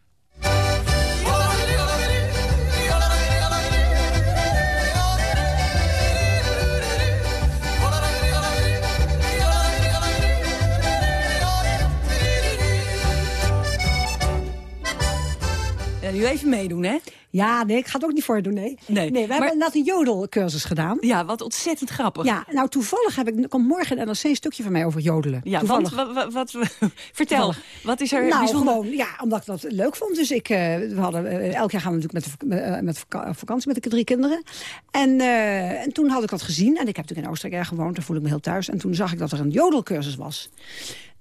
Speaker 7: Nu even meedoen, hè?
Speaker 8: Ja, nee, ik ga het ook niet voor je doen, nee.
Speaker 7: Nee,
Speaker 8: we
Speaker 7: maar-
Speaker 8: hebben inderdaad een jodelcursus gedaan.
Speaker 7: Ja, wat ontzettend grappig.
Speaker 8: Ja, nou toevallig heb ik, komt morgen een NRC een stukje van mij over jodelen.
Speaker 7: Ja,
Speaker 8: toevallig.
Speaker 7: want wat, wat, wat- vertel,
Speaker 8: Toevallig.
Speaker 7: wat is er
Speaker 8: nou,
Speaker 7: bijzonder?
Speaker 8: gewoon, ja, omdat ik dat leuk vond. Dus ik, eh, we hadden, eh, elk jaar gaan we natuurlijk met, de, eh, met vaka- vakantie met de drie kinderen. En, en toen had ik dat gezien. En ik heb natuurlijk in Oostenrijk gewoond, daar voel ik me heel thuis. En toen zag ik dat er een jodelcursus was.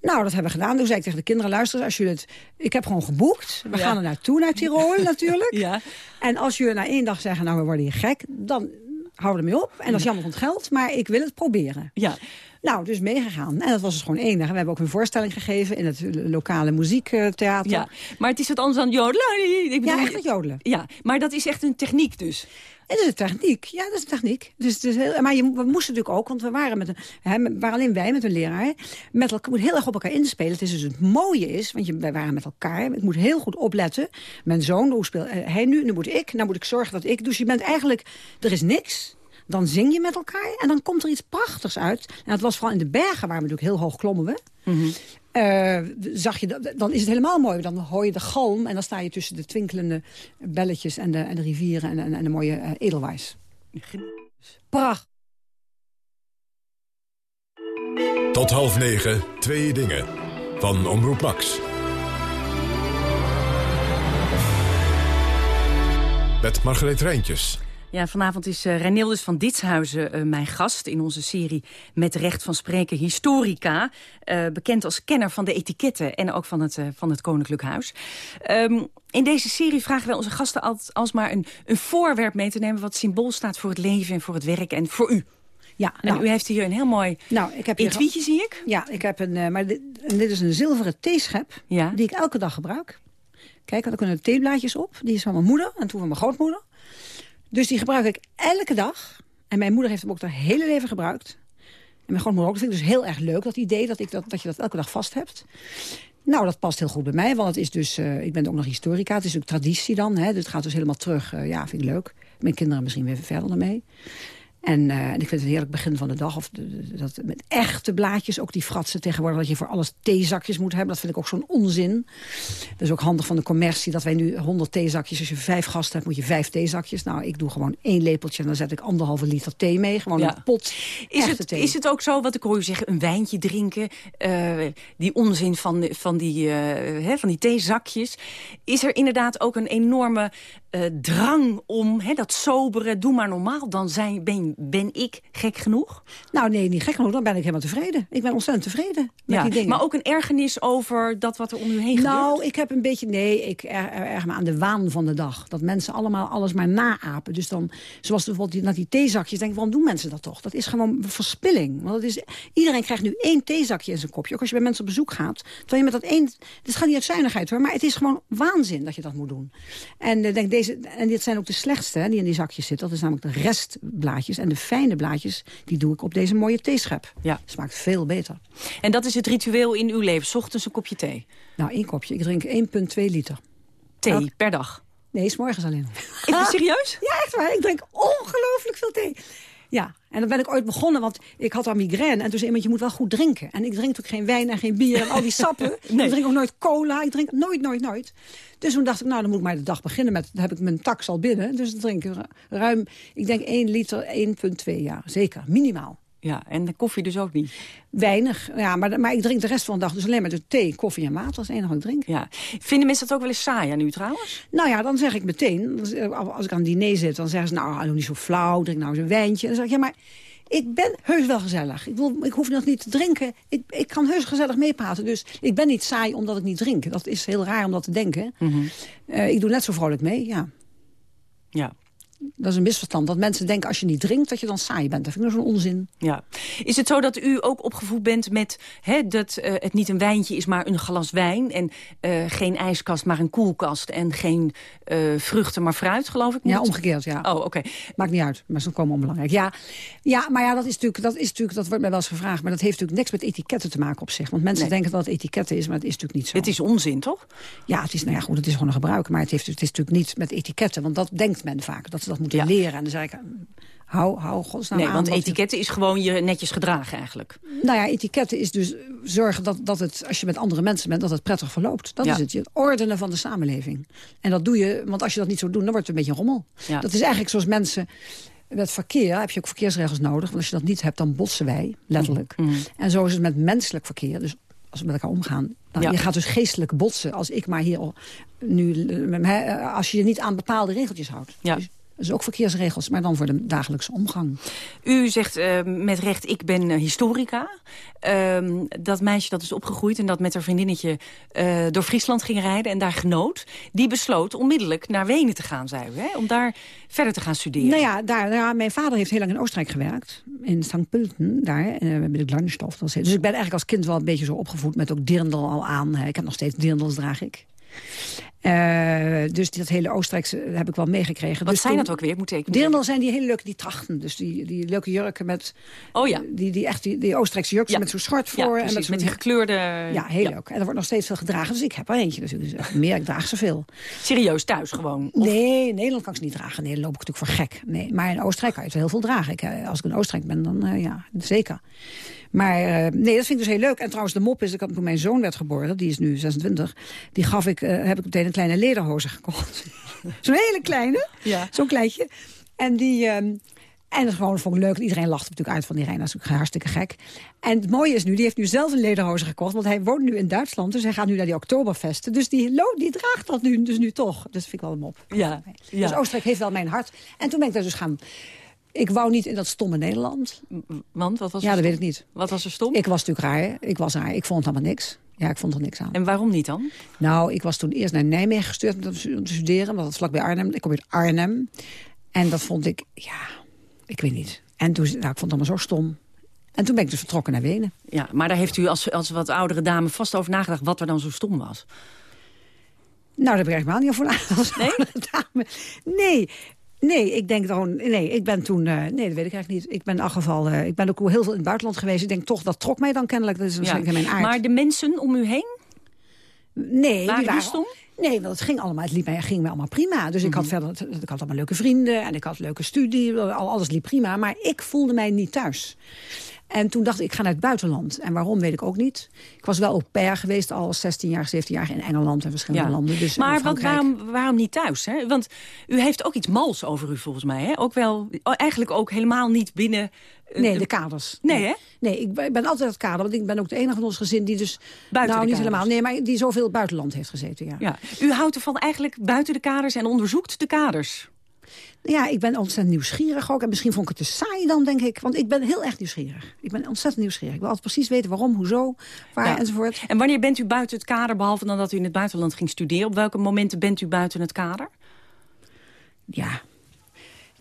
Speaker 8: Nou, dat hebben we gedaan. Toen zei ik tegen de kinderen, luister, als jullie het... Ik heb gewoon geboekt. We
Speaker 7: Ja.
Speaker 8: gaan er naartoe, naar Tirol natuurlijk.
Speaker 7: Ja.
Speaker 8: En als jullie na één dag zeggen, nou, we worden hier gek... dan houden we ermee op. En dat is jammer van het geld, maar ik wil het proberen.
Speaker 7: Ja,
Speaker 8: Nou, dus meegegaan. En dat was dus gewoon enig. We hebben ook een voorstelling gegeven in het eh, lokale muziektheater.
Speaker 7: ja, maar het is wat anders dan jodelen. Ik bedoel,
Speaker 8: Ja, echt met jodelen.
Speaker 7: Ja, maar dat is echt een techniek dus.
Speaker 8: Het is een techniek. Ja, dat is een techniek. Dus het is heel, maar je, we moesten natuurlijk ook, want we waren, met een, hè, waren alleen wij met een leraar. Met elkaar, moet heel erg op elkaar inspelen. Het is dus het mooie is, want je, wij waren met elkaar. Ik moet heel goed opletten. Mijn zoon, hoe speelt hij nu? Nu moet ik. Nou moet ik zorgen dat ik. Dus je bent eigenlijk, er is niks. Dan zing je met elkaar en dan komt er iets prachtigs uit. En dat was vooral in de bergen, waar we natuurlijk heel hoog klommen we. Eh, zag je, dan is het helemaal mooi. Dan hoor je de galm en dan sta je tussen de twinkelende belletjes... en de, en de rivieren en, en, en de mooie eh, edelwijs. Prachtig.
Speaker 2: Tot half negen, twee dingen. Van Omroep Max. Met Margreet Rijntjes.
Speaker 7: Ja, vanavond is uh, Reinildus van Ditshuizen uh, mijn gast in onze serie Met Recht van Spreken Historica. Uh, bekend als kenner van de etiketten en ook van het, uh, van het Koninklijk Huis. Um, in deze serie vragen wij onze gasten altijd alsmaar een, een voorwerp mee te nemen... wat symbool staat voor het leven en voor het werk en voor u.
Speaker 8: Ja,
Speaker 7: en
Speaker 8: nou,
Speaker 7: u heeft hier een heel mooi
Speaker 8: nou, ik heb
Speaker 7: etuietje, zie ik.
Speaker 8: Ja, ik heb een, uh, maar dit, dit is een zilveren theeschep
Speaker 7: ja.
Speaker 8: die ik elke dag gebruik. Kijk, er kunnen theeblaadjes op. Die is van mijn moeder en toen van mijn grootmoeder. Dus die gebruik ik elke dag. En mijn moeder heeft hem ook haar hele leven gebruikt. En mijn grootmoeder ook. Dat vind ik dus heel erg leuk, dat idee dat, ik dat, dat je dat elke dag vast hebt. Nou, dat past heel goed bij mij, want het is dus, uh, ik ben ook nog historica. Het is ook traditie dan, hè. Het gaat dus helemaal terug. Uh, ja, vind ik leuk. Mijn kinderen misschien weer verder ermee. En, uh, en ik vind het een heerlijk begin van de dag. Of de, de, dat met echte blaadjes, ook die fratsen tegenwoordig... dat je voor alles theezakjes moet hebben. Dat vind ik ook zo'n onzin. Dat is ook handig van de commercie. Dat wij nu 100 theezakjes, als je vijf gasten hebt... moet je vijf theezakjes. Nou, ik doe gewoon één lepeltje... en dan zet ik anderhalve liter thee mee. Gewoon ja. een pot
Speaker 7: is het,
Speaker 8: thee.
Speaker 7: Is het ook zo, wat ik hoor je zeggen, een wijntje drinken... Uh, die onzin van, van, die, uh, hè, van die theezakjes... is er inderdaad ook een enorme drang om hè, dat sobere... doe maar normaal, dan zijn, ben, ben ik gek genoeg?
Speaker 8: Nou nee, niet gek genoeg, dan ben ik helemaal tevreden. Ik ben ontzettend tevreden met
Speaker 7: ja,
Speaker 8: die dingen.
Speaker 7: Maar ook een ergernis over dat wat er om u heen gebeurt?
Speaker 8: Nou, ik heb een beetje, nee, ik er, erger me aan de waan van de dag. Dat mensen allemaal alles maar naapen. Dus dan, zoals bijvoorbeeld die, naar die theezakjes, denk ik, waarom doen mensen dat toch? Dat is gewoon verspilling. Want het is, iedereen krijgt nu één theezakje in zijn kopje. Ook als je bij mensen op bezoek gaat. Terwijl je met dat één, dit gaat niet uit zuinigheid hoor, maar het is gewoon waanzin dat je dat moet doen. En, uh, denk deze, en dit zijn ook de slechtste hè, die in die zakjes zitten. Dat is namelijk de restblaadjes. En de fijne blaadjes, die doe ik op deze mooie theeschep.
Speaker 7: Ja.
Speaker 8: Smaakt veel beter.
Speaker 7: En dat is het ritueel in uw leven, 's ochtends een kopje thee?
Speaker 8: Nou, één kopje. Ik drink 1,2 liter.
Speaker 7: Thee Elk... per dag?
Speaker 8: Nee, s morgens alleen.
Speaker 7: Is serieus?
Speaker 8: Ja, echt waar. Ik drink ongelooflijk veel thee. Ja, en dan ben ik ooit begonnen, want ik had al migraine. En toen zei iemand, je moet wel goed drinken. En ik drink ook geen wijn en geen bier en al die sappen. nee. Ik drink ook nooit cola. Ik drink nooit, nooit, nooit. Dus toen dacht ik, nou, dan moet ik maar de dag beginnen met... dan heb ik mijn tax al binnen. Dus dan drink ik ruim, ik denk 1 liter, 1,2 jaar. Zeker, minimaal.
Speaker 7: Ja, en de koffie dus ook niet?
Speaker 8: Weinig, ja, maar, maar ik drink de rest van de dag dus alleen maar de thee, koffie en water. Dat is het enige wat ik drink.
Speaker 7: Ja. Vinden mensen dat ook wel eens saai aan u trouwens?
Speaker 8: Nou ja, dan zeg ik meteen, als ik aan het diner zit... dan zeggen ze, nou, doe niet zo flauw, drink nou eens een wijntje. En dan zeg ik, ja, maar ik ben heus wel gezellig. Ik, wil, ik hoef nog niet te drinken. Ik, ik kan heus gezellig meepraten. Dus ik ben niet saai omdat ik niet drink. Dat is heel raar om dat te denken.
Speaker 7: Mm -hmm.
Speaker 8: uh, ik doe net zo vrolijk mee, ja.
Speaker 7: Ja.
Speaker 8: Dat is een misverstand. Dat mensen denken als je niet drinkt, dat je dan saai bent. Dat vind ik nou zo'n onzin.
Speaker 7: Ja. Is het zo dat u ook opgevoed bent met hè, dat uh, het niet een wijntje is, maar een glas wijn? En uh, geen ijskast, maar een koelkast. En geen uh, vruchten, maar fruit, geloof ik?
Speaker 8: Ja, omgekeerd, ja.
Speaker 7: Oh, oké. Okay.
Speaker 8: Maakt niet uit, maar ze komen onbelangrijk. Ja, ja maar ja, dat is, natuurlijk, dat is natuurlijk, dat wordt mij wel eens gevraagd... maar dat heeft natuurlijk niks met etiketten te maken op zich. Want mensen
Speaker 7: nee.
Speaker 8: denken dat het etiketten is, maar het is natuurlijk niet zo.
Speaker 7: Het is onzin, toch?
Speaker 8: Ja, het is, nou ja, goed, het is gewoon een gebruik. Maar het, heeft, het is natuurlijk niet met etiketten, want dat denkt men vaak. Dat dat moeten
Speaker 7: ja.
Speaker 8: leren. En dan zeg ik, hou, hou godsnaam
Speaker 7: Nee,
Speaker 8: aan,
Speaker 7: want etiketten is gewoon je netjes gedragen eigenlijk.
Speaker 8: Nou ja, etiketten is dus zorgen dat, dat het, als je met andere mensen bent, dat het prettig verloopt. Dat
Speaker 7: ja.
Speaker 8: is het, het ordenen van de samenleving. En dat doe je, want als je dat niet zou doen, dan wordt het een beetje rommel.
Speaker 7: Ja.
Speaker 8: Dat is eigenlijk zoals mensen... Met verkeer heb je ook verkeersregels nodig. Want als je dat niet hebt, dan botsen wij, letterlijk.
Speaker 7: Mm.
Speaker 8: En zo is het met menselijk verkeer. Dus als we met elkaar omgaan. Dan,
Speaker 7: Ja.
Speaker 8: Je gaat dus geestelijk botsen. Als ik maar hier nu... hè, Als je je niet aan bepaalde regeltjes houdt.
Speaker 7: Ja.
Speaker 8: Dus, dus ook verkeersregels, maar dan voor de dagelijkse omgang.
Speaker 7: U zegt uh, met recht, ik ben uh, historica. Uh, dat meisje dat is opgegroeid en dat met haar vriendinnetje uh, door Friesland ging rijden en daar genoot. Die besloot onmiddellijk naar Wenen te gaan, zei u, hè? om daar verder te gaan studeren.
Speaker 8: Nou ja, daar, ja, mijn vader heeft heel lang in Oostenrijk gewerkt. In St. Pölten, daar, bij de Glanstof. Dus ik ben eigenlijk als kind wel een beetje zo opgevoed met ook dirndl al aan. Ik heb nog steeds dirndels, draag ik. Eh, dus dat hele Oostenrijkse heb ik wel meegekregen.
Speaker 7: Wat
Speaker 8: dus
Speaker 7: zijn
Speaker 8: toen-
Speaker 7: dat ook weer? Moet ik
Speaker 8: zijn die hele leuke, die trachten. Dus die, die leuke jurken met...
Speaker 7: Oh ja.
Speaker 8: Die, die, echt, die, die Oostenrijkse jurken
Speaker 7: Ja.
Speaker 8: met zo'n schort
Speaker 7: Ja,
Speaker 8: voor.
Speaker 7: precies,
Speaker 8: en
Speaker 7: met, die gekleurde...
Speaker 8: Ja, heel leuk. En er wordt nog steeds veel gedragen. Dus ik heb er eentje natuurlijk. Dus meer, ik draag ze veel.
Speaker 7: Serieus, thuis gewoon? Of-
Speaker 8: Nee, in Nederland kan ik ze niet dragen. Nee, dan loop ik natuurlijk voor gek. Nee, maar in Oostenrijk kan je het heel veel dragen. Ik, eh, als ik in Oostenrijk ben, dan eh, ja, zeker. Maar nee, dat vind ik dus heel leuk. En trouwens, de mop is, ik had, toen mijn zoon werd geboren, die is nu 26... die gaf ik, heb ik meteen een kleine lederhoze gekocht. Zo'n hele kleine,
Speaker 7: Ja.
Speaker 8: zo'n kleintje. En die... ehm, en dat gewoon vond ik leuk. Iedereen lacht natuurlijk uit van die Reina. Dat is natuurlijk hartstikke gek. En het mooie is nu, die heeft nu zelf een lederhoze gekocht. Want hij woont nu in Duitsland. Dus hij gaat nu naar die Oktoberfesten. Dus die, die draagt dat nu, dus nu toch. Dus vind ik wel een mop.
Speaker 7: Ja,
Speaker 8: Dus
Speaker 7: ja.
Speaker 8: Oostenrijk heeft wel mijn hart. En toen ben ik daar dus gaan... Ik wou niet in dat stomme Nederland.
Speaker 7: Want, wat was
Speaker 8: Ja, dat
Speaker 7: stom?
Speaker 8: weet ik niet.
Speaker 7: Wat was er stom?
Speaker 8: Ik was natuurlijk raar. Ik was raar. Ik vond helemaal niks. Ja, ik vond er niks aan.
Speaker 7: En waarom niet dan?
Speaker 8: Nou, ik was toen eerst naar Nijmegen gestuurd om te studeren. Want dat vlakbij Arnhem. Ik kom uit Arnhem. En dat vond ik, ja, ik weet niet. En toen, nou, ik vond het allemaal zo stom. En toen ben ik dus vertrokken naar Wenen.
Speaker 7: Ja, maar daar heeft u als, als wat oudere dame vast over nagedacht... wat er dan zo stom was.
Speaker 8: Nou, daar heb ik helemaal niet over nagedacht.
Speaker 7: Nee?
Speaker 8: Dame. Nee. Nee, ik denk gewoon... Nee, ik ben toen... eh, nee, dat weet ik eigenlijk niet. Ik ben in geval... eh, ik ben ook heel veel in het buitenland geweest. Ik denk toch, dat trok mij dan kennelijk. Dat is waarschijnlijk mijn aard.
Speaker 7: Maar de mensen om u heen?
Speaker 8: Nee,
Speaker 7: Waren die
Speaker 8: waren
Speaker 7: stom?
Speaker 8: Nee, want het ging allemaal, het liep mij, ging mij allemaal prima. Dus
Speaker 7: Mhm.
Speaker 8: ik had verder, ik had allemaal leuke vrienden en ik had leuke studie, al- alles liep prima. Maar ik voelde mij niet thuis. En toen dacht ik, ik ga naar het buitenland. En waarom, weet ik ook niet. Ik was wel au pair geweest, al 16 jaar, 17 jaar in Engeland en verschillende landen. Dus in
Speaker 7: maar wat, waarom, waarom niet thuis? Hè? Want u heeft ook iets mals over u volgens mij. Hè? Ook wel, oh, eigenlijk ook helemaal niet binnen... eh,
Speaker 8: Nee, de kaders.
Speaker 7: Nee, hè?
Speaker 8: Nee, ik ben altijd het kader. Want ik ben ook de enige van ons gezin die dus...
Speaker 7: Buiten
Speaker 8: nou, niet helemaal. Nee, maar die zoveel buitenland heeft gezeten, ja.
Speaker 7: Ja. U houdt ervan eigenlijk buiten de kaders en onderzoekt de kaders.
Speaker 8: Ja, ik ben ontzettend nieuwsgierig ook. En misschien vond ik het te saai dan, denk ik. Want ik ben heel erg nieuwsgierig. Ik ben ontzettend nieuwsgierig. Ik wil altijd precies weten waarom, hoezo, waar
Speaker 7: Ja.
Speaker 8: enzovoort.
Speaker 7: En wanneer bent u buiten het kader, behalve dan dat u in het buitenland ging studeren? Op welke momenten bent u buiten het kader?
Speaker 8: Ja.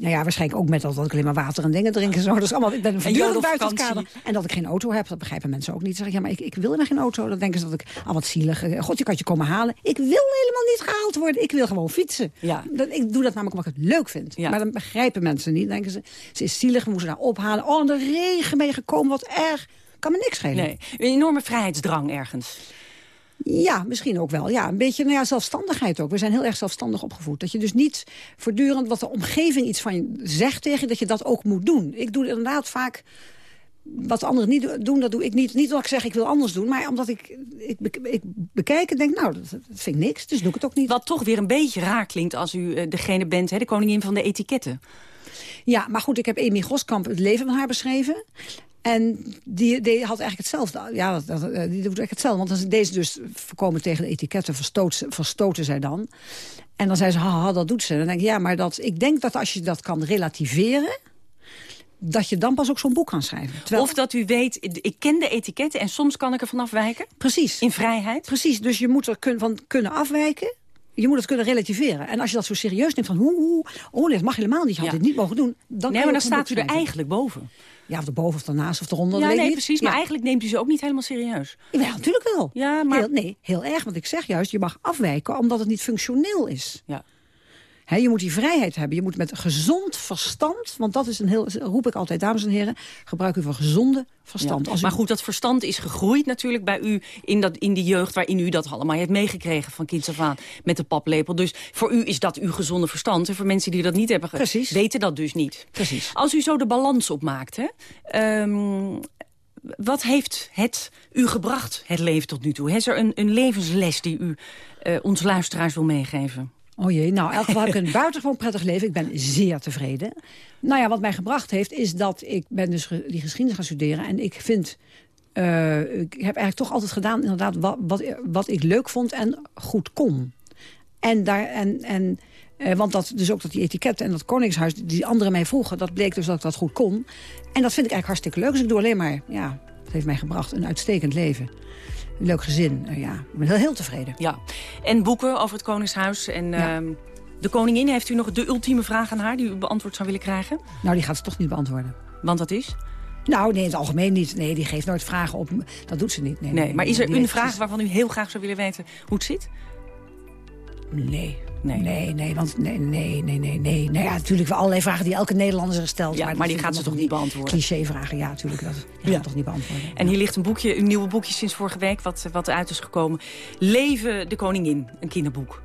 Speaker 8: Nou ja, waarschijnlijk ook met dat, dat ik alleen maar water en dingen drink en zo. Is allemaal, ik ben voortdurend buiten het kader. En dat ik geen auto heb, dat begrijpen mensen ook niet. Zeg ik, ja, maar ik, ik wil helemaal geen auto. Dan denken ze dat ik, al wat zielig. eh, God, je kan je komen halen. Ik wil helemaal niet gehaald worden. Ik wil gewoon fietsen.
Speaker 7: Ja.
Speaker 8: Dat, ik doe dat namelijk omdat ik het leuk vind.
Speaker 7: Ja.
Speaker 8: Maar dan begrijpen mensen niet. Dan denken ze, ze is zielig, we moeten haar ophalen. Oh, de regen je gekomen, wat erg. Kan me niks schelen.
Speaker 7: Nee, een enorme vrijheidsdrang ergens.
Speaker 8: Ja, misschien ook wel. Ja, een beetje nou ja, zelfstandigheid ook. We zijn heel erg zelfstandig opgevoed. Dat je dus niet voortdurend wat de omgeving iets van je zegt tegen je... dat je dat ook moet doen. Ik doe inderdaad vaak wat anderen niet doen, dat doe ik niet. Niet omdat ik zeg ik wil anders doen, maar omdat ik, ik, be- ik bekijk en denk... nou, dat, vind ik niks, dus doe ik het ook niet.
Speaker 7: Wat toch weer een beetje raar klinkt als u eh, degene bent, hè, de koningin van de etiketten.
Speaker 8: Ja, maar goed, ik heb Amy Groskamp het leven van haar beschreven. En die, die had eigenlijk hetzelfde. Ja, dat, dat, eh, die doet eigenlijk hetzelfde. Want deze dus voorkomen tegen de etiketten verstoot, verstoten zij dan. En dan zei ze, haha, dat doet ze. En dan denk ik, ja, maar dat, ik denk dat als je dat kan relativeren... dat je dan pas ook zo'n boek kan schrijven. Terwijl,
Speaker 7: Of dat u weet, ik ken de etiketten en soms kan ik er vanaf wijken.
Speaker 8: precies,
Speaker 7: In vrijheid.
Speaker 8: precies. Dus je moet er kun, van kunnen afwijken. Je moet het kunnen relativeren. En als je dat zo serieus neemt van... Hoe, hoe, oh, nee, dat mag helemaal niet. Je had
Speaker 7: Ja.
Speaker 8: dit niet mogen doen. Dan
Speaker 7: nee, maar dan staat u er eigenlijk boven.
Speaker 8: Ja, of erboven of ernaast of eronder.
Speaker 7: Ja, nee,
Speaker 8: niet.
Speaker 7: precies. Maar eigenlijk neemt u ze ook niet helemaal serieus.
Speaker 8: Ja, natuurlijk wel.
Speaker 7: Ja, maar-
Speaker 8: Heel, nee, heel erg. Want ik zeg juist, je mag afwijken omdat het niet functioneel is.
Speaker 7: Ja.
Speaker 8: Je moet die vrijheid hebben. Je moet met gezond verstand... want dat is een heel... roep ik altijd, dames en heren... gebruik u van gezonde verstand.
Speaker 7: Ja.
Speaker 8: U-
Speaker 7: Maar goed, dat verstand is gegroeid natuurlijk bij u in, dat, in die jeugd... waarin u dat allemaal heeft meegekregen van kinds af aan met de paplepel. Dus voor u is dat uw gezonde verstand. En voor mensen die dat niet hebben,
Speaker 8: Precies.
Speaker 7: weten dat dus niet.
Speaker 8: Precies.
Speaker 7: Als u zo de balans opmaakt, hè, ehm, wat heeft het u gebracht, het leven tot nu toe? Is er een, een levensles die u eh onze luisteraars wil meegeven?
Speaker 8: Oh jee, nou, in elk geval heb ik een buitengewoon prettig leven. Ik ben zeer tevreden. Nou ja, wat mij gebracht heeft, is dat ik ben dus ge- die geschiedenis gaan studeren. En ik vind... eh, ik heb eigenlijk toch altijd gedaan, inderdaad, wat, wat, wat ik leuk vond en goed kon. En daar, en, en, eh, want dat, dus ook dat die etiketten en dat koningshuis, die anderen mij vroegen, dat bleek dus dat ik dat goed kon. En dat vind ik eigenlijk hartstikke leuk. Dus ik doe alleen maar, ja, het heeft mij gebracht een uitstekend leven. Leuk gezin, Eh, ja. Ik ben heel, heel tevreden.
Speaker 7: Ja. En boeken over het Koningshuis en...
Speaker 8: Ja.
Speaker 7: ehm, de koningin, heeft u nog de ultieme vraag aan haar die u beantwoord zou willen krijgen?
Speaker 8: Nou, die gaat ze toch niet beantwoorden.
Speaker 7: Want dat is?
Speaker 8: Nou, nee, in het algemeen niet. Nee, die geeft nooit vragen op. Dat doet ze niet. Nee,
Speaker 7: Nee, maar is er een vraag waarvan u heel graag zou willen weten hoe het zit?
Speaker 8: Nee. Nee, nee, nee, want nee, nee, nee, nee, nee. Nou ja, natuurlijk wel allerlei vragen die elke Nederlander zich stelt.
Speaker 7: Ja, maar die
Speaker 8: dat
Speaker 7: gaat ze toch niet beantwoorden?
Speaker 8: Cliché-vragen, ja, natuurlijk. Dat die gaat toch niet beantwoorden.
Speaker 7: En hier ligt een boekje, een nieuwe boekje sinds vorige week... wat, wat uit is gekomen. Leven de koningin, een kinderboek.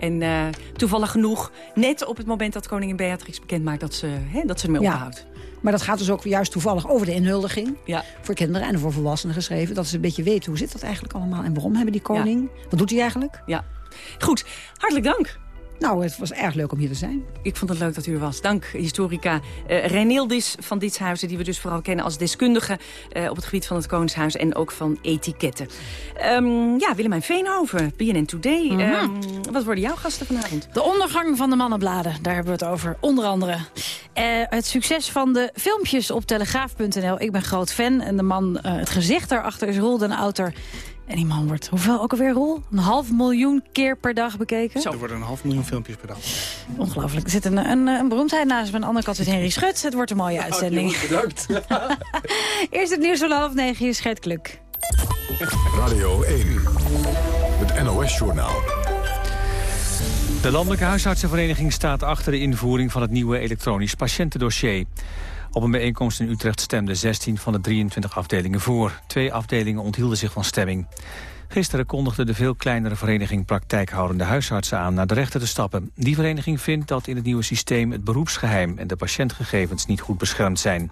Speaker 7: En eh, toevallig genoeg, net op het moment dat koningin Beatrix bekendmaakt... dat ze, hè, dat ze ermee
Speaker 8: Ja.
Speaker 7: ophoudt.
Speaker 8: Maar dat gaat dus ook juist toevallig over de inhuldiging.
Speaker 7: Ja.
Speaker 8: Voor kinderen en voor volwassenen geschreven. Dat ze een beetje weten hoe zit dat eigenlijk allemaal. En waarom hebben die koning? Wat doet hij eigenlijk?
Speaker 7: Ja. Goed, hartelijk dank.
Speaker 8: Nou, het was erg leuk om hier te zijn.
Speaker 7: Ik vond het leuk dat u er was. Dank, historica uh, Reinildis van Ditshuizen... die we dus vooral kennen als deskundige uh, op het gebied van het Koningshuis... en ook van etiketten. Um, ja, Willemijn Veenhoven, BNN Today. Mm -hmm. um, wat worden jouw gasten vanavond?
Speaker 11: De ondergang van de mannenbladen, daar hebben we het over. Onder andere uh, het succes van de filmpjes op telegraaf.nl. Ik ben groot fan en de man, het gezicht daarachter is Roel den Outer... En die man wordt, hoeveel ook alweer, Roel? Een half miljoen keer per dag bekeken?
Speaker 12: Zo. Er worden een half miljoen filmpjes per dag bekeken.
Speaker 11: Ongelooflijk. Er zit een, een, een beroemdheid naast me. Aan de andere kant zit Henry Schut. Het wordt een mooie uitzending.
Speaker 12: Oh, bedankt.
Speaker 11: Eerst het nieuws van half negen. Hier is Gert Kluk.
Speaker 2: Radio 1. Het NOS-journaal.
Speaker 1: De Landelijke Huisartsenvereniging staat achter de invoering van het nieuwe elektronisch patiëntendossier. Op een bijeenkomst in Utrecht stemden 16 van de 23 afdelingen voor. Twee afdelingen onthielden zich van stemming. Gisteren kondigde de veel kleinere vereniging praktijkhoudende huisartsen aan naar de rechter te stappen. Die vereniging vindt dat in het nieuwe systeem het beroepsgeheim en de patiëntgegevens niet goed beschermd zijn.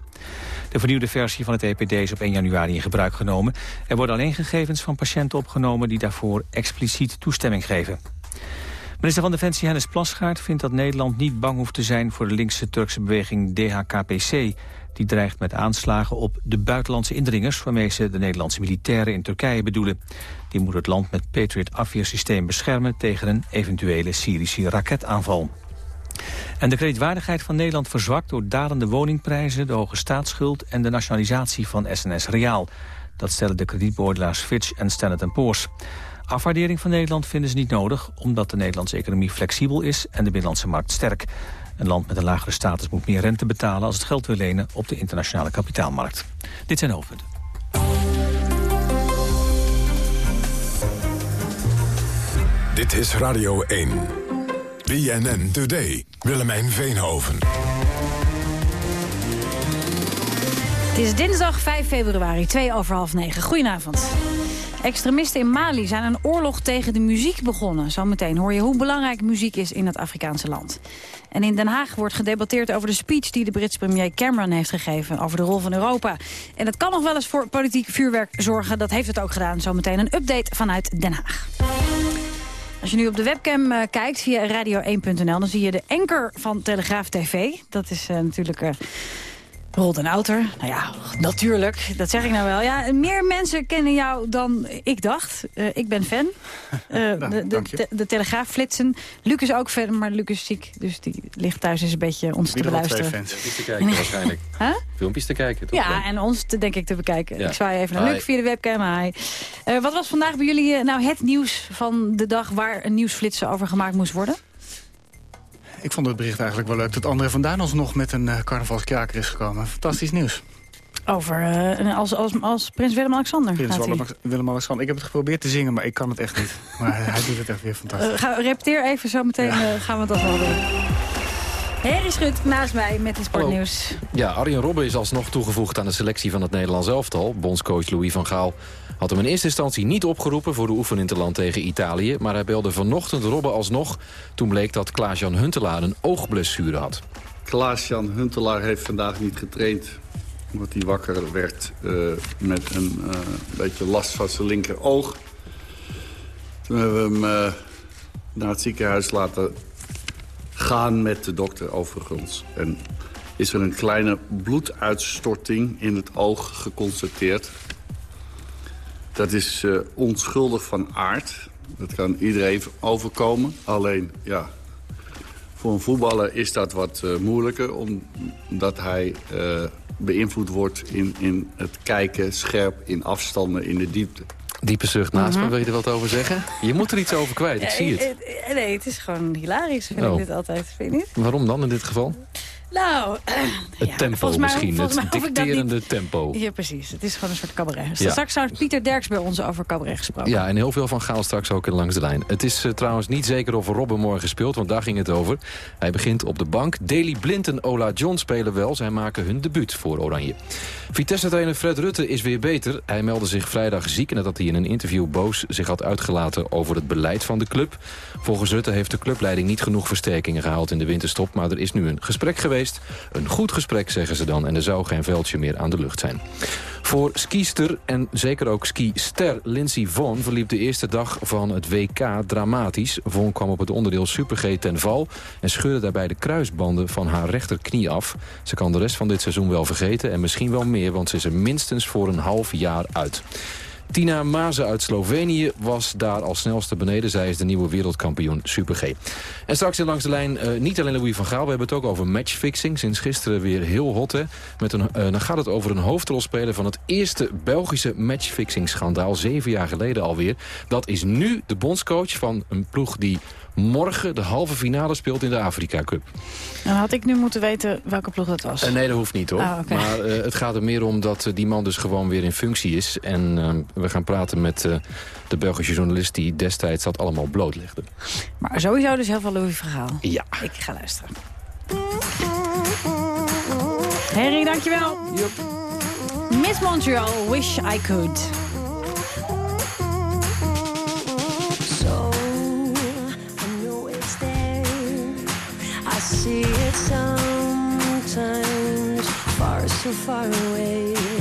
Speaker 1: De vernieuwde versie van het EPD is op 1 januari in gebruik genomen. Er worden alleen gegevens van patiënten opgenomen die daarvoor expliciet toestemming geven. Minister van Defensie Hennis Plasgaard vindt dat Nederland niet bang hoeft te zijn voor de linkse Turkse beweging DHKPC. Die dreigt met aanslagen op de buitenlandse indringers waarmee ze de Nederlandse militairen in Turkije bedoelen. Die moet het land met Patriot afweersysteem beschermen tegen een eventuele Syrische raketaanval. En de kredietwaardigheid van Nederland verzwakt door dalende woningprijzen, de hoge staatsschuld en de nationalisatie van SNS Reaal. Dat stellen de kredietbeoordelaars Fitch en Standard Poor's. Afwaardering van Nederland vinden ze niet nodig... omdat de Nederlandse economie flexibel is en de binnenlandse markt sterk. Een land met een lagere status moet meer rente betalen... als het geld wil lenen op de internationale kapitaalmarkt. Dit zijn de hoofdpunten.
Speaker 2: Dit is Radio 1. BNN Today. Willemijn Veenhoven.
Speaker 11: Het is dinsdag 5 februari, 2 over half 9. Goedenavond. Extremisten in Mali zijn een oorlog tegen de muziek begonnen. Zometeen hoor je hoe belangrijk muziek is in het Afrikaanse land. En in Den Haag wordt gedebatteerd over de speech die de Britse premier Cameron heeft gegeven over de rol van Europa. En dat kan nog wel eens voor politiek vuurwerk zorgen. Dat heeft het ook gedaan. Zometeen een update vanuit Den Haag. Als je nu op de webcam uh, kijkt via radio1.nl... dan zie je de anker van Telegraaf TV. Dat is uh, natuurlijk... Uh, Roel den Outer. Nou ja, natuurlijk. Dat zeg ik nou wel. Ja, meer mensen kennen jou dan ik dacht. Uh, ik ben fan. Uh, nou, de, de, de, de, Telegraaf flitsen. Luc is ook fan, maar Luc is ziek. Dus die ligt thuis eens een beetje ons
Speaker 12: Wie
Speaker 11: te beluisteren.
Speaker 12: Twee fans.
Speaker 13: te kijken waarschijnlijk.
Speaker 11: huh?
Speaker 13: Filmpjes te kijken, toch?
Speaker 11: Ja, en ons te, denk ik te bekijken.
Speaker 13: Ja.
Speaker 11: Ik zwaai even naar
Speaker 13: Hi.
Speaker 11: Luc via de webcam. Hi. Uh, wat was vandaag bij jullie nou het nieuws van de dag... waar een nieuwsflitsen over gemaakt moest worden?
Speaker 12: Ik vond het bericht eigenlijk wel leuk dat André van Duin alsnog met een uh, carnavalskraker is gekomen. Fantastisch nieuws.
Speaker 11: Over, uh, als, als, als prins Willem-Alexander
Speaker 12: Prins Willem-Alexander. Ik heb het geprobeerd te zingen, maar ik kan het echt niet. Maar hij doet het echt weer fantastisch.
Speaker 11: Uh, ga, repeteer even, zo meteen ja. gaan we dat wel doen. Harry Schut naast mij met het sportnieuws.
Speaker 13: Hallo. Ja, Arjen Robben is alsnog toegevoegd aan de selectie van het Nederlands elftal. Bondscoach Louis van Gaal had hem in eerste instantie niet opgeroepen voor de oefeninterland tegen Italië. Maar hij belde vanochtend Robben alsnog. Toen bleek dat Klaas-Jan Huntelaar een oogblessure had.
Speaker 14: Klaas-Jan Huntelaar heeft vandaag niet getraind. Omdat hij wakker werd uh, met een uh, beetje last van zijn linkeroog. Toen hebben we hem uh, naar het ziekenhuis laten gaan met de dokter overigens. En is er een kleine bloeduitstorting in het oog geconstateerd. Dat is uh, onschuldig van aard. Dat kan iedereen overkomen. Alleen, ja, voor een voetballer is dat wat uh, moeilijker... omdat hij uh, beïnvloed wordt in, in het kijken scherp in afstanden in de diepte.
Speaker 13: Diepe zucht naast me, mm -hmm. wil je er wat over zeggen? Je moet er iets over kwijt, ik zie het.
Speaker 11: Nee, het is gewoon hilarisch, vind oh. ik dit altijd. Vind je niet?
Speaker 13: Waarom dan in dit geval?
Speaker 11: Nou,
Speaker 13: Het
Speaker 11: ja,
Speaker 13: tempo
Speaker 11: volgens mij-
Speaker 13: misschien, het
Speaker 11: mij
Speaker 13: dicterende tempo.
Speaker 11: Ja, precies. Het is gewoon een soort cabaret.
Speaker 13: Ja.
Speaker 11: Straks zou Pieter Derks bij ons over cabaret gesproken.
Speaker 13: Ja, en heel veel van Gaal straks ook in langs de lijn. Het is eh, trouwens niet zeker of Robben morgen speelt, want daar ging het over. Hij begint op de bank. Daley Blind en Ola John spelen wel. Zij maken hun debuut voor Oranje. Vitesse-trainer Fred Rutte is weer beter. Hij meldde zich vrijdag ziek nadat hij in een interview boos zich had uitgelaten over het beleid van de club. Volgens Rutte heeft de clubleiding niet genoeg versterkingen gehaald in de winterstop, maar er is nu een gesprek geweest. Een goed gesprek, zeggen ze dan, en er zou geen veldje meer aan de lucht zijn. Voor skiester en zeker ook skister Lindsey Vonn verliep de eerste dag van het WK dramatisch. Vonn kwam op het onderdeel Super G ten val en scheurde daarbij de kruisbanden van haar rechterknie af. Ze kan de rest van dit seizoen wel vergeten en misschien wel meer, want ze is er minstens voor een half jaar uit. Tina Maze uit Slovenië was daar als snelste beneden. Zij is de nieuwe wereldkampioen Super G. En straks in langs de lijn eh, niet alleen Louis van Gaal. We hebben het ook over matchfixing. Sinds gisteren weer heel hot. Hè? Met een, eh, dan gaat het over een hoofdrolspeler van het eerste Belgische matchfixing-schandaal. Zeven jaar geleden alweer. Dat is nu de bondscoach van een ploeg die morgen de halve finale speelt in de Afrika Cup.
Speaker 11: Dan had ik nu moeten weten welke ploeg dat was.
Speaker 13: Eh, nee, dat hoeft niet hoor.
Speaker 11: Ah.
Speaker 13: Maar eh, het gaat er meer om dat eh, die man dus gewoon weer in functie is. En we gaan praten met de Belgische journalist die destijds dat allemaal blootlegde.
Speaker 11: Maar sowieso dus heel veel Louis verhaal.
Speaker 13: Ja.
Speaker 11: Ik ga luisteren. Henry, dankjewel. Miss Montreal, Wish I Could.
Speaker 10: See it sometimes, far so far away.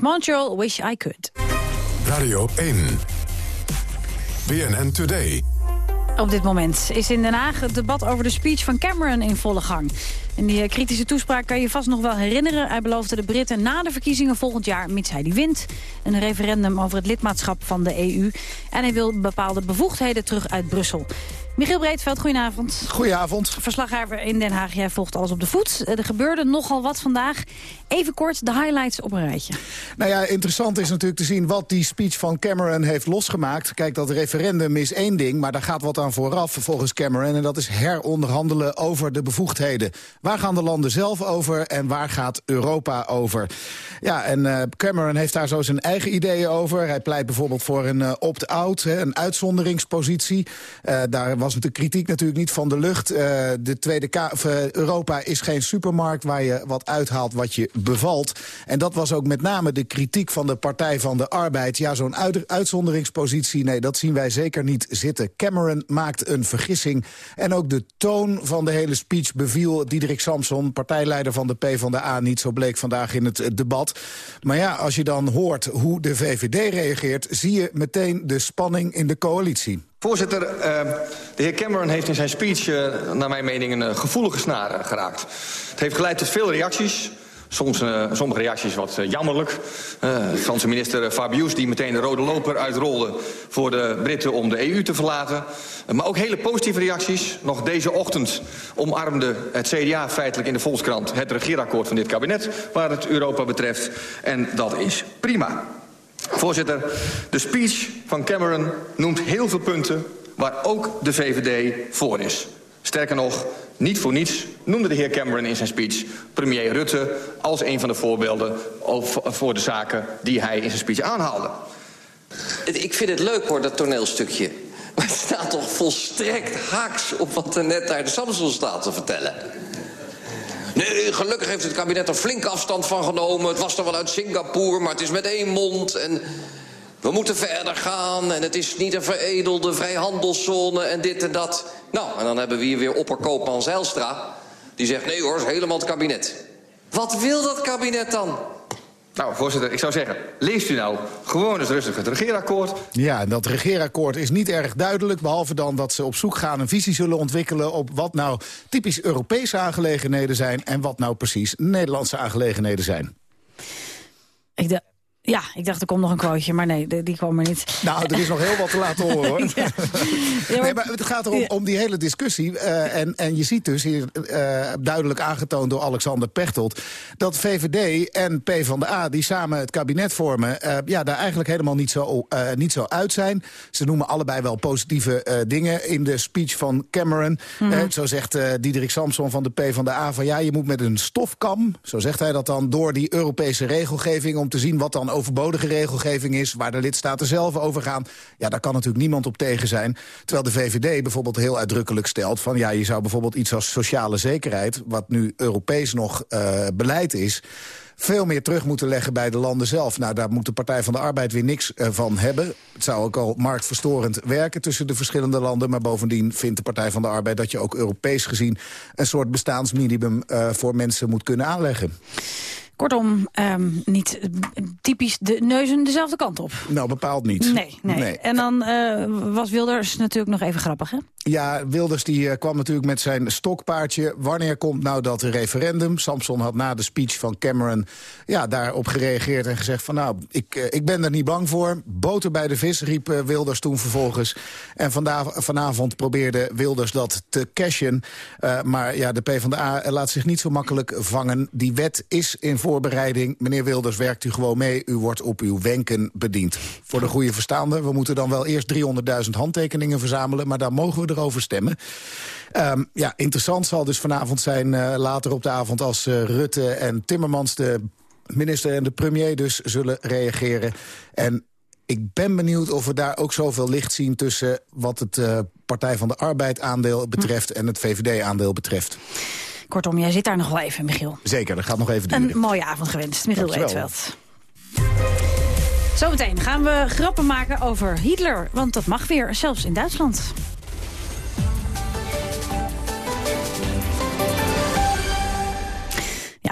Speaker 11: Montreal, Wish I Could.
Speaker 2: Radio 1. BNN Today.
Speaker 11: Op dit moment is in Den Haag het debat over de speech van Cameron in volle gang. En die eh, kritische toespraak kan je vast nog wel herinneren. Hij beloofde de Britten na de verkiezingen volgend jaar, mits hij die wint... een referendum over het lidmaatschap van de EU. En hij wil bepaalde bevoegdheden terug uit Brussel. Michiel Breedveld, goedenavond.
Speaker 15: Goedenavond.
Speaker 11: Verslaggever in Den Haag, jij volgt alles op de voet. Eh, Er gebeurde nogal wat vandaag. Even kort de highlights op een rijtje.
Speaker 15: Nou ja, interessant is natuurlijk te zien wat die speech van Cameron heeft losgemaakt. Kijk, dat referendum is één ding, maar daar gaat wat aan vooraf volgens Cameron. En dat is heronderhandelen over de bevoegdheden. Waar gaan de landen zelf over en waar gaat Europa over? Ja, en eh, Cameron heeft daar zo zijn eigen ideeën over. Hij pleit bijvoorbeeld voor een eh, opt-out, een uitzonderingspositie. Daar was de kritiek natuurlijk niet van de lucht. Eh, de Tweede Ka eh, Europa is geen supermarkt waar je wat uithaalt wat je bevalt. En dat was ook met name de kritiek van de Partij van de Arbeid. Ja, zo'n uit- uitzonderingspositie, nee, dat zien wij zeker niet zitten. Cameron maakt een vergissing. En ook de toon van de hele speech beviel Diederik Samson... partijleider van de PvdA, niet zo bleek vandaag in het debat. Maar ja, als je dan hoort hoe de VVD reageert... zie je meteen de spanning in de coalitie.
Speaker 16: Voorzitter, eh, de heer Cameron heeft in zijn speech, eh, naar mijn mening, een eh, gevoelige snaar eh, geraakt. Het heeft geleid tot veel reacties. Soms, sommige reacties wat jammerlijk. Franse minister Fabius die meteen de rode loper uitrolde... voor de Britten om de EU te verlaten. Maar ook hele positieve reacties. Nog deze ochtend omarmde het CDA feitelijk in de Volkskrant... het regeerakkoord van dit kabinet waar het Europa betreft. En dat is prima. Voorzitter, de speech van Cameron noemt heel veel punten waar ook de VVD voor is. Sterker nog, niet voor niets noemde de heer Cameron in zijn speech premier Rutte als een van de voorbeelden voor de zaken die hij in zijn speech aanhaalde.
Speaker 17: Ik vind het leuk hoor, dat toneelstukje. Maar het staat toch volstrekt haaks op wat er net daar de Samson staat te vertellen. Nee, gelukkig heeft het kabinet er flinke afstand van genomen. Het was toch wel uit Singapore, maar het is met één mond. En we moeten verder gaan. En het is niet een veredelde vrijhandelszone en dit en dat. Nou, en dan hebben we hier weer opperkoopman Zijlstra. Die zegt, nee hoor, is helemaal het kabinet. Wat wil dat kabinet dan?
Speaker 16: Nou, voorzitter, ik zou zeggen, leest u nou gewoon eens rustig het regeerakkoord.
Speaker 15: Ja, en dat regeerakkoord is niet erg duidelijk... behalve dan dat ze op zoek gaan een visie zullen ontwikkelen... op wat nou typisch Europese aangelegenheden zijn... en wat nou precies Nederlandse aangelegenheden zijn.
Speaker 11: Ik dacht, ja, ik dacht er komt nog een quoteje, maar nee, die, die kwam er niet.
Speaker 15: Nou, er is nog heel wat te laten horen, hoor.
Speaker 11: Ja.
Speaker 15: Nee, maar het gaat erom om die hele discussie. eh, en, en je ziet dus hier eh, duidelijk aangetoond door Alexander Pechtold... dat VVD en PvdA, die samen het kabinet vormen... eh, ja, daar eigenlijk helemaal niet zo, niet zo uit zijn. Ze noemen allebei wel positieve dingen in de speech van Cameron.
Speaker 18: Mhm.
Speaker 15: Zo zegt Diederik Samson van de PvdA van... ja, je moet met een stofkam, zo zegt hij dat dan... door die Europese regelgeving om te zien wat dan overbodige regelgeving is... waar de lidstaten zelf over gaan. Ja, daar kan natuurlijk niemand op tegen zijn. Terwijl de VVD bijvoorbeeld heel uitdrukkelijk stelt... van ja, je zou bijvoorbeeld iets als sociale zekerheid... wat nu Europees nog eh, beleid is veel meer terug moeten leggen bij de landen zelf. Nou, daar moet de Partij van de Arbeid weer niks eh, van hebben. Het zou ook al marktverstorend werken tussen de verschillende landen... maar bovendien vindt de Partij van de Arbeid dat je ook Europees gezien... een soort bestaansminimum eh, voor mensen moet kunnen aanleggen.
Speaker 11: Kortom, ehm, niet typisch de neuzen dezelfde kant op.
Speaker 15: Nou, bepaald niet.
Speaker 11: Nee, nee. En dan eh, was Wilders natuurlijk nog even grappig, hè?
Speaker 15: Ja, Wilders die eh, kwam natuurlijk met zijn stokpaardje. Wanneer komt nou dat referendum? Samson had na de speech van Cameron ja, daarop gereageerd en gezegd van... nou, ik, eh, ik ben er niet bang voor. Boter bij de vis, riep Wilders toen vervolgens. En vanavond probeerde Wilders dat te cashen. Maar ja, de PvdA laat zich niet zo makkelijk vangen. Die wet is in voorbereiding. Meneer Wilders, werkt u gewoon mee. U wordt op uw wenken bediend. Voor de goede verstaande, we moeten dan wel eerst 300.000 handtekeningen verzamelen... maar daar mogen we erover stemmen. Ehm, ja, interessant zal dus vanavond zijn, eh, later op de avond... als eh, Rutte en Timmermans, de minister en de premier dus, zullen reageren. En ik ben benieuwd of we daar ook zoveel licht zien... tussen wat het eh, Partij van de Arbeid aandeel betreft... en het VVD-aandeel betreft.
Speaker 11: Kortom, jij zit daar nog wel even, Michiel.
Speaker 15: Zeker, dat gaat nog even duren.
Speaker 11: Een mooie avond gewenst, Michiel. Breedveld. Zometeen gaan we grappen maken over Hitler. Want dat mag weer, zelfs in Duitsland.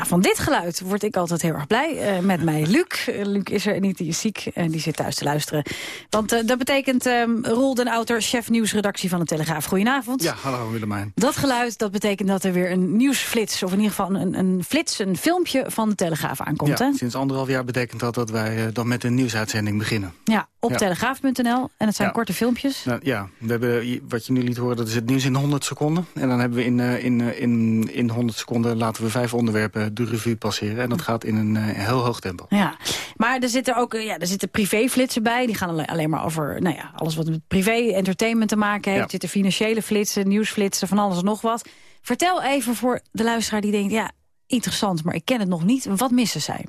Speaker 11: Van dit geluid word ik altijd heel erg blij. Eh, met mij Luc. Eh, Luc is er niet, die is ziek en die zit thuis te luisteren. Want eh, dat betekent ehm Roel den Outer, chef nieuwsredactie van de Telegraaf. Goedenavond.
Speaker 12: Ja, hallo Willemijn.
Speaker 11: Dat geluid, dat betekent dat er weer een nieuwsflits... of in ieder geval een, een flits, een filmpje van de Telegraaf aankomt.
Speaker 12: ja,
Speaker 11: hè?
Speaker 12: sinds anderhalf jaar betekent dat dat wij dan met een nieuwsuitzending beginnen.
Speaker 11: Ja, op
Speaker 12: Ja.
Speaker 11: telegraaf.nl. En het zijn
Speaker 12: Ja.
Speaker 11: korte filmpjes.
Speaker 12: Nou, ja, we hebben, wat je nu liet horen, dat is het nieuws in 100 seconden. En dan hebben we in, in, in, in 100 seconden laten we vijf onderwerpen de revue passeren. En dat gaat in een eh, heel hoog tempo.
Speaker 11: Ja, maar er zitten ook eh, ja, er zitten privéflitsen bij. Die gaan alle- alleen maar over nou ja, alles wat met privé, entertainment te maken heeft.
Speaker 12: Ja.
Speaker 11: Er zitten financiële flitsen, nieuwsflitsen, van alles en nog wat. Vertel even voor de luisteraar die denkt... ja, interessant, maar ik ken het nog niet. Wat missen zij?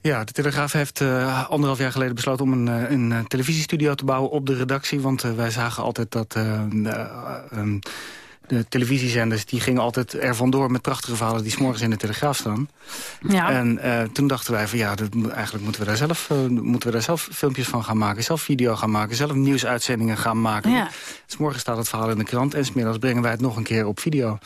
Speaker 12: Ja, de Telegraaf heeft eh, anderhalf jaar geleden besloten om een, een televisiestudio te bouwen op de redactie. Want wij zagen altijd dat eh, eh, ehm, de televisiezenders die gingen altijd er vandoor met prachtige verhalen die 's morgens in de Telegraaf staan.
Speaker 11: Ja.
Speaker 12: En eh, toen dachten wij van ja, dat, eigenlijk moeten we, daar zelf, eh, moeten we daar zelf filmpjes van gaan maken. Zelf video gaan maken, zelf nieuwsuitzendingen gaan maken.
Speaker 11: Ja.
Speaker 12: 's morgens staat het verhaal in de krant en smiddags brengen wij het nog een keer op video.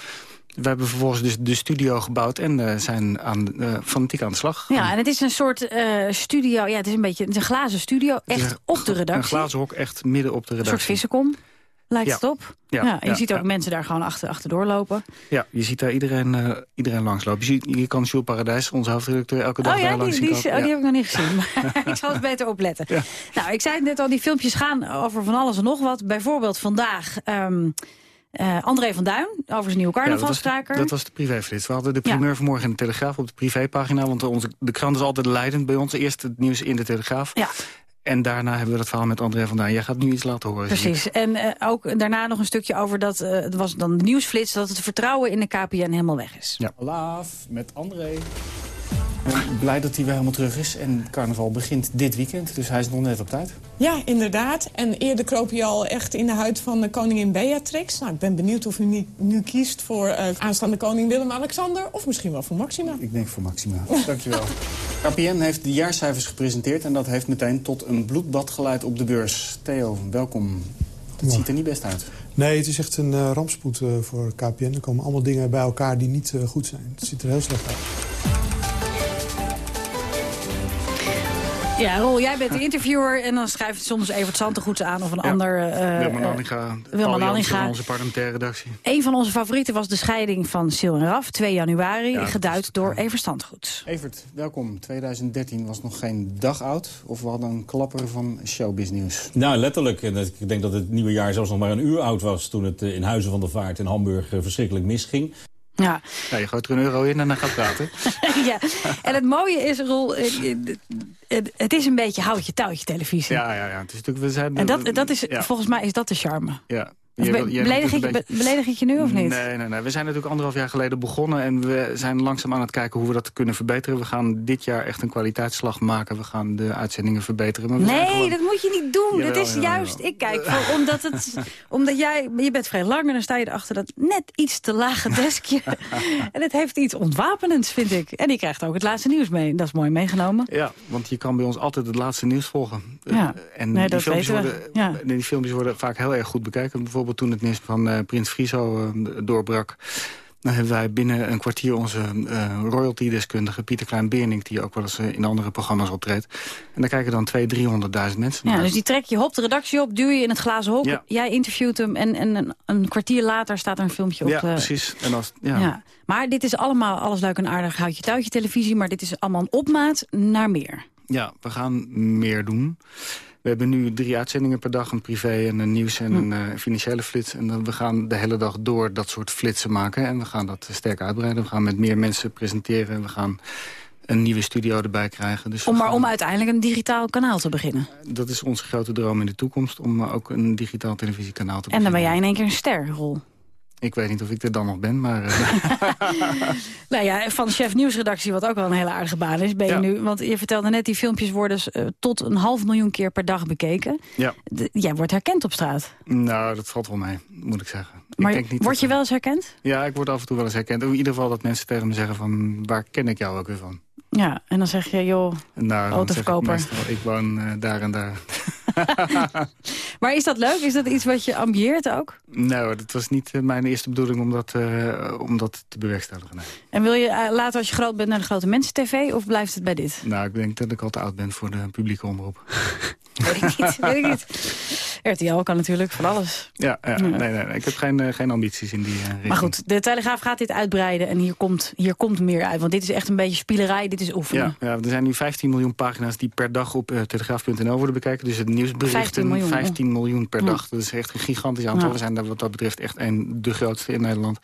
Speaker 12: We hebben vervolgens dus de studio gebouwd en eh, zijn aan, eh, fanatiek aan de slag.
Speaker 11: Ja, en het is een soort studio. Ja, het is een beetje het is een glazen studio. Echt op de
Speaker 12: Een
Speaker 11: redactie.
Speaker 12: glazen hok echt midden op de
Speaker 11: Een soort
Speaker 12: redactie.
Speaker 11: vissenkom. Lijkt
Speaker 12: Ja.
Speaker 11: het op?
Speaker 12: Ja,
Speaker 11: en je
Speaker 12: ja,
Speaker 11: ziet ook
Speaker 12: ja.
Speaker 11: mensen daar gewoon achter, achterdoor lopen.
Speaker 12: Ja, je ziet daar iedereen, eh, iedereen langslopen. Je, ziet, je kan Jules Paradijs, onze hoofdredacteur, elke dag
Speaker 11: Oh
Speaker 12: daar
Speaker 11: ja,
Speaker 12: langs
Speaker 11: die,
Speaker 12: zien
Speaker 11: die,
Speaker 12: komen.
Speaker 11: oh, die
Speaker 12: Ja.
Speaker 11: heb ik nog niet gezien. Maar ik zal eens beter opletten. Nou, ik zei het net al, die filmpjes gaan over van alles en nog wat. Bijvoorbeeld vandaag ehm, eh, André van Duin over zijn nieuwe
Speaker 12: Ja, dat was,
Speaker 11: carnavalskraker.
Speaker 12: dat was de privéflits. We hadden de
Speaker 11: Ja.
Speaker 12: primeur vanmorgen in de Telegraaf op de privépagina. Want onze, de krant is altijd leidend bij ons. Eerst het nieuws in de Telegraaf.
Speaker 11: Ja.
Speaker 12: En daarna hebben we dat verhaal met André van Duin. Jij gaat nu iets laten horen.
Speaker 11: Precies. En eh, ook daarna nog een stukje over dat, eh, het was dan de nieuwsflits... dat het vertrouwen in de KPN helemaal weg is.
Speaker 12: Ja.
Speaker 18: Laaf met André. En blij dat hij weer helemaal terug is. En carnaval begint dit weekend, dus hij is nog net op tijd.
Speaker 19: Ja, inderdaad. En eerder kroop je al echt in de huid van de koningin Beatrix. Nou, ik ben benieuwd of u nu, nu kiest voor eh, aanstaande koning Willem-Alexander... of misschien wel voor Maxima.
Speaker 18: Ik denk voor Maxima. Dankjewel. KPN heeft de jaarcijfers gepresenteerd... en dat heeft meteen tot een bloedbad geleid op de beurs. Theo, welkom. Het ziet er niet best uit.
Speaker 20: Nee, het is echt een eh, rampspoed eh, voor KPN. Er komen allemaal dingen bij elkaar die niet goed zijn. Het ziet er heel slecht uit.
Speaker 11: Ja, Rol, jij bent de interviewer en dan schrijft soms Evert Santegoeds aan of een
Speaker 12: Ja.
Speaker 11: ander... eh,
Speaker 12: Wilma
Speaker 11: eh,
Speaker 12: Nanninga,
Speaker 11: Wilma
Speaker 12: onze parlementaire redactie.
Speaker 11: Een van onze favorieten was de scheiding van Sil en Raf, 2 januari,
Speaker 18: Ja,
Speaker 11: geduid door Evert Standgoed.
Speaker 18: Evert, welkom. 2013 was nog geen dag oud. Of we hadden een klapper van showbiznieuws.
Speaker 21: Nou, letterlijk. Ik denk dat het nieuwe jaar zelfs nog maar een uur oud was... toen het eh, in Huizen van de Vaart in Hamburg verschrikkelijk misging.
Speaker 11: Ja.
Speaker 12: Ja, je gooit er een euro in en dan gaat praten.
Speaker 11: ja, en het mooie is, Rol, eh, eh, het, is een beetje houtje touwtje televisie.
Speaker 12: Ja, ja, ja. Het is natuurlijk, we zijn,
Speaker 11: En dat, dat is,
Speaker 12: ja.
Speaker 11: volgens mij is dat de charme.
Speaker 12: Ja.
Speaker 11: Of
Speaker 12: Jij
Speaker 11: be-
Speaker 12: wil- jij
Speaker 11: beledig, ik, beledig ik je nu of niet?
Speaker 12: Nee, nee, nee. We zijn natuurlijk anderhalf jaar geleden begonnen... en we zijn langzaam aan het kijken hoe we dat kunnen verbeteren. We gaan dit jaar echt een kwaliteitsslag maken. We gaan de uitzendingen verbeteren. Maar
Speaker 11: Nee,
Speaker 12: gewoon-
Speaker 11: dat moet je niet doen.
Speaker 12: Jawel,
Speaker 11: dat is
Speaker 12: jawel,
Speaker 11: juist, ik kijk, voor- omdat, het, omdat jij, je bent vrij lang en dan sta je erachter dat net iets te lage deskje. en het heeft iets ontwapenends, vind ik. En die krijgt ook het laatste nieuws mee. Dat is mooi meegenomen.
Speaker 12: Ja, want je kan bij ons altijd het laatste nieuws volgen.
Speaker 11: Ja.
Speaker 12: Eh, En
Speaker 11: Nee,
Speaker 12: die, filmpjes worden,
Speaker 11: Ja.
Speaker 12: die filmpjes worden vaak heel erg goed bekeken. Bijvoorbeeld toen het nieuws van eh, Prins Friso eh, doorbrak. Dan hebben wij binnen een kwartier onze eh royalty-deskundige Pieter Klein-Beernink... die ook wel eens in andere programma's optreedt. En daar kijken dan 200.000, 300.000 mensen
Speaker 11: Ja,
Speaker 12: naar.
Speaker 11: dus die trek je hop de redactie op, duw je in het glazen hok.
Speaker 12: Ja.
Speaker 11: Jij interviewt hem en, en een, een kwartier later staat er een filmpje op.
Speaker 12: Ja, precies. En als, ja.
Speaker 11: ja. Maar dit is allemaal alles leuk en aardig houtje touwtje televisie. Maar dit is allemaal een opmaat naar meer.
Speaker 12: Ja, we gaan meer doen. We hebben nu drie uitzendingen per dag, een privé en een nieuws en een eh, financiële flits. En dan, we gaan de hele dag door dat soort flitsen maken. En we gaan dat sterk uitbreiden. We gaan met meer mensen presenteren. We gaan een nieuwe studio erbij krijgen. Dus
Speaker 11: Om maar
Speaker 12: gaan-
Speaker 11: om uiteindelijk een digitaal kanaal te beginnen.
Speaker 12: Dat is onze grote droom in de toekomst, om eh, ook een digitaal televisiekanaal te
Speaker 11: En dan
Speaker 12: beginnen.
Speaker 11: ben jij in één keer een sterrol.
Speaker 12: Ik weet niet of ik er dan nog ben, maar... eh,
Speaker 11: Nou ja, van chef nieuwsredactie, wat ook wel een hele aardige baan is, ben je
Speaker 12: Ja.
Speaker 11: nu. Want je vertelde net, die filmpjes worden eh, tot een half miljoen keer per dag bekeken.
Speaker 12: ja,
Speaker 11: De- jij wordt herkend op straat.
Speaker 12: nou, dat valt wel mee, moet ik zeggen.
Speaker 11: Maar
Speaker 12: ik denk niet
Speaker 11: word
Speaker 12: dat-
Speaker 11: je wel eens herkend?
Speaker 12: Ja, ik word af en toe wel eens herkend. In ieder geval dat mensen tegen me zeggen van... waar ken ik jou ook weer van?
Speaker 11: Ja, en dan zeg je, joh,
Speaker 12: ik
Speaker 11: autoverkoper.
Speaker 12: meestal, ik woon eh, daar en daar.
Speaker 10: Maar is dat leuk? Is dat iets wat je ambieert ook?
Speaker 12: Nou, dat was niet eh, mijn eerste bedoeling om dat, eh, om dat te bewerkstelligen. nee.
Speaker 10: En wil je eh, later als je groot bent naar de grote mensen-tv... of blijft het bij dit?
Speaker 12: Nou, ik denk dat ik al te oud ben voor de publieke omroep.
Speaker 10: Weet ik niet, weet ik niet. RTL kan natuurlijk van alles.
Speaker 12: Ja, ja,
Speaker 10: Ja.
Speaker 12: Nee, nee, nee, ik heb geen, eh, geen ambities in die eh, richting.
Speaker 10: Maar goed, de Telegraaf gaat dit uitbreiden en hier komt, hier komt meer uit. Want dit is echt een beetje spielerij, dit is oefenen.
Speaker 12: Ja, ja, er zijn nu 15 miljoen pagina's die per dag op eh, telegraaf.nl worden bekeken. Dus het nieuwsberichten
Speaker 10: 15 miljoen,
Speaker 12: 15 miljoen per dag. Dat is echt een gigantisch aantal. We zijn daar wat dat betreft echt een, de grootste in Nederland.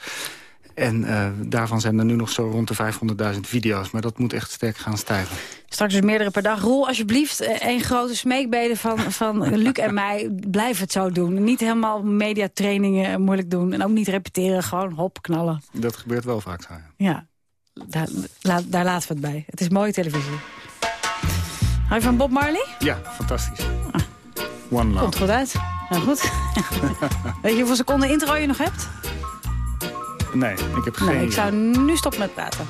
Speaker 12: En eh, daarvan zijn er nu nog zo rond de 500.000 video's. Maar dat moet echt sterk gaan stijgen.
Speaker 10: Straks dus meerdere per dag. Roel, alsjeblieft, eh, één grote smeekbede van, van Luc en mij. Blijf het zo doen. Niet helemaal mediatrainingen moeilijk doen. En ook niet repeteren, gewoon hop, knallen.
Speaker 12: Dat gebeurt wel vaak zo. ja.
Speaker 10: Ja, daar, la- daar laten we het bij. Het is mooie televisie. Hou je van Bob Marley?
Speaker 12: Ja, fantastisch. One love.
Speaker 10: Komt goed uit. Nou goed. Weet je hoeveel seconden intro je nog hebt?
Speaker 12: Nee, ik heb geen
Speaker 10: Nee, ik zou nu stoppen met praten.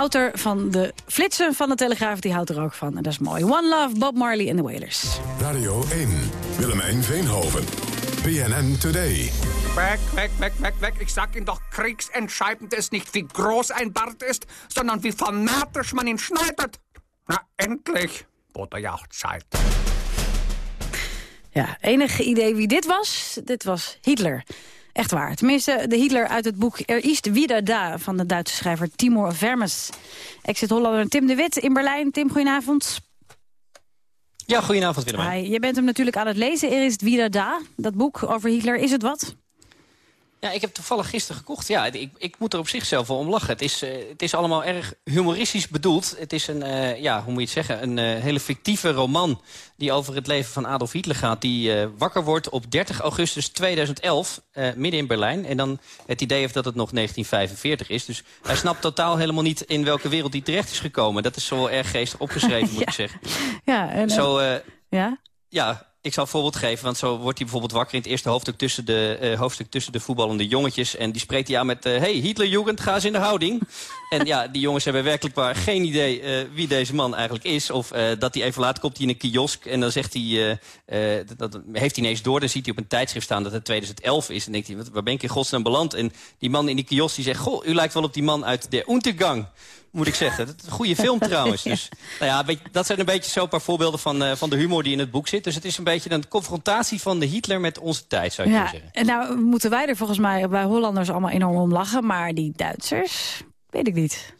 Speaker 10: Auteur van de flitsen van de Telegraaf, die houdt er ook van. En dat is mooi. One Love, Bob Marley en de Wailers.
Speaker 2: Radio 1, Willemijn Veenhoven. BNN Today.
Speaker 22: Weg, weg, weg, weg, weg. Ich sag Ihnen doch, kriegsentscheidend ist nicht, wie groß ein Bart ist, sondern wie fanatisch man ihn schneidet. Na, endlich. Wurde ja auch Zeit.
Speaker 10: Ja, enige idee wie dit was? Dit was Hitler. Echt waar. Tenminste, de Hitler uit het boek Er ist wieder da... van de Duitse schrijver Timur Vermes. Exit-Hollander Tim de Wit in Berlijn. Tim, goedenavond.
Speaker 23: Ja, goedenavond Willemijn.
Speaker 10: Hi, je bent hem natuurlijk aan het lezen. Er ist wieder da, dat boek over Hitler. Is het wat?
Speaker 23: Ja, ik heb toevallig gisteren gekocht. Ja, ik, ik moet er op zichzelf wel om lachen. Het is, eh, het is allemaal erg humoristisch bedoeld. Het is een, eh, ja, hoe moet je het zeggen, een eh, hele fictieve roman... die over het leven van Adolf Hitler gaat. Die wakker wordt op 30 augustus 2011, eh, midden in Berlijn. En dan het idee heeft dat het nog 1945 is. Dus hij snapt totaal helemaal niet in welke wereld hij terecht is gekomen. Dat is zo wel erg geestig opgeschreven, moet ik zeggen.
Speaker 10: Ja, en,
Speaker 23: Zo,
Speaker 10: ja?
Speaker 23: ja, ik zal een voorbeeld geven, want zo wordt hij bijvoorbeeld wakker... in het eerste hoofdstuk tussen de, eh, hoofdstuk tussen de voetballende jongetjes. En die spreekt hij aan met... eh, hey, Hitlerjugend, ga eens in de houding. en ja, die jongens hebben werkelijk waar geen idee eh, wie deze man eigenlijk is. Of dat hij even later komt hij in een kiosk en dan zegt hij... dat, dat heeft hij ineens door, dan ziet hij op een tijdschrift staan dat het 2011 is. En denkt hij, wat, waar ben ik in godsnaam beland? En die man in die kiosk die zegt... Goh, u lijkt wel op die man uit de Untergang moet ik zeggen. Dat is een goede film trouwens. Dus, nou ja, beetje- dat zijn een beetje zo een paar voorbeelden van, eh, van de humor die in het boek zit. Dus het is een beetje een confrontatie van de Hitler met onze tijd, zou
Speaker 11: Ja,
Speaker 23: kunnen zeggen.
Speaker 11: en nou moeten wij er volgens mij bij Hollanders allemaal enorm om lachen. Maar die Duitsers, weet ik niet.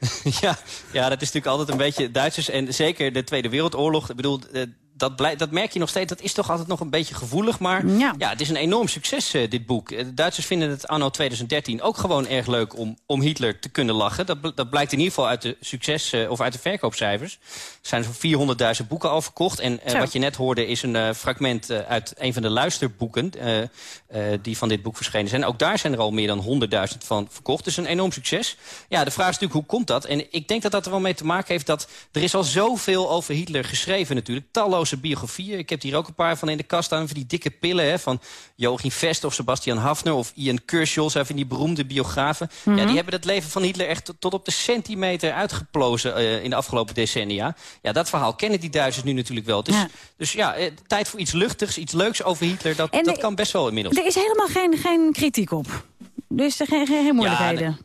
Speaker 23: ja, ja, dat is natuurlijk altijd een beetje Duitsers. En zeker de Tweede Wereldoorlog. Ik bedoel, eh, dat, blij- dat merk je nog steeds. Dat is toch altijd nog een beetje gevoelig. Maar ja, het is een enorm succes, eh, dit boek. Eh, De Duitsers vinden het anno 2013 ook gewoon erg leuk om, om Hitler te kunnen lachen. Dat, dat blijkt in ieder geval uit de succes eh, of uit de verkoopcijfers. Er zijn zo'n 400.000 boeken al verkocht. En wat je net hoorde is een fragment uit een van de luisterboeken... die van dit boek verschenen zijn. Ook daar zijn er al meer dan 100.000 van verkocht. Dus een enorm succes. Ja, de vraag is natuurlijk, hoe komt dat? En ik denk dat dat er wel mee te maken heeft dat... er is al zoveel over Hitler geschreven natuurlijk. Talloze biografieën. Ik heb hier ook een paar van in de kast staan. Van die dikke pillen hè, van Joachim Vest of Sebastian Hafner... of Ian Kershaw, zijn van die beroemde biografen. Ja,
Speaker 11: Mhm.
Speaker 23: die hebben het leven van Hitler echt tot- op de centimeter uitgeplozen... eh, in de afgelopen decennia. Ja, dat verhaal kennen die Duitsers nu natuurlijk wel. Dus
Speaker 11: Ja.
Speaker 23: dus ja eh, tijd voor iets luchtigs, iets leuks over Hitler... dat,
Speaker 11: En
Speaker 23: dat
Speaker 11: de-
Speaker 23: kan best wel inmiddels.
Speaker 11: Er is helemaal geen, geen kritiek op. Dus er geen, geen, geen moeilijkheden.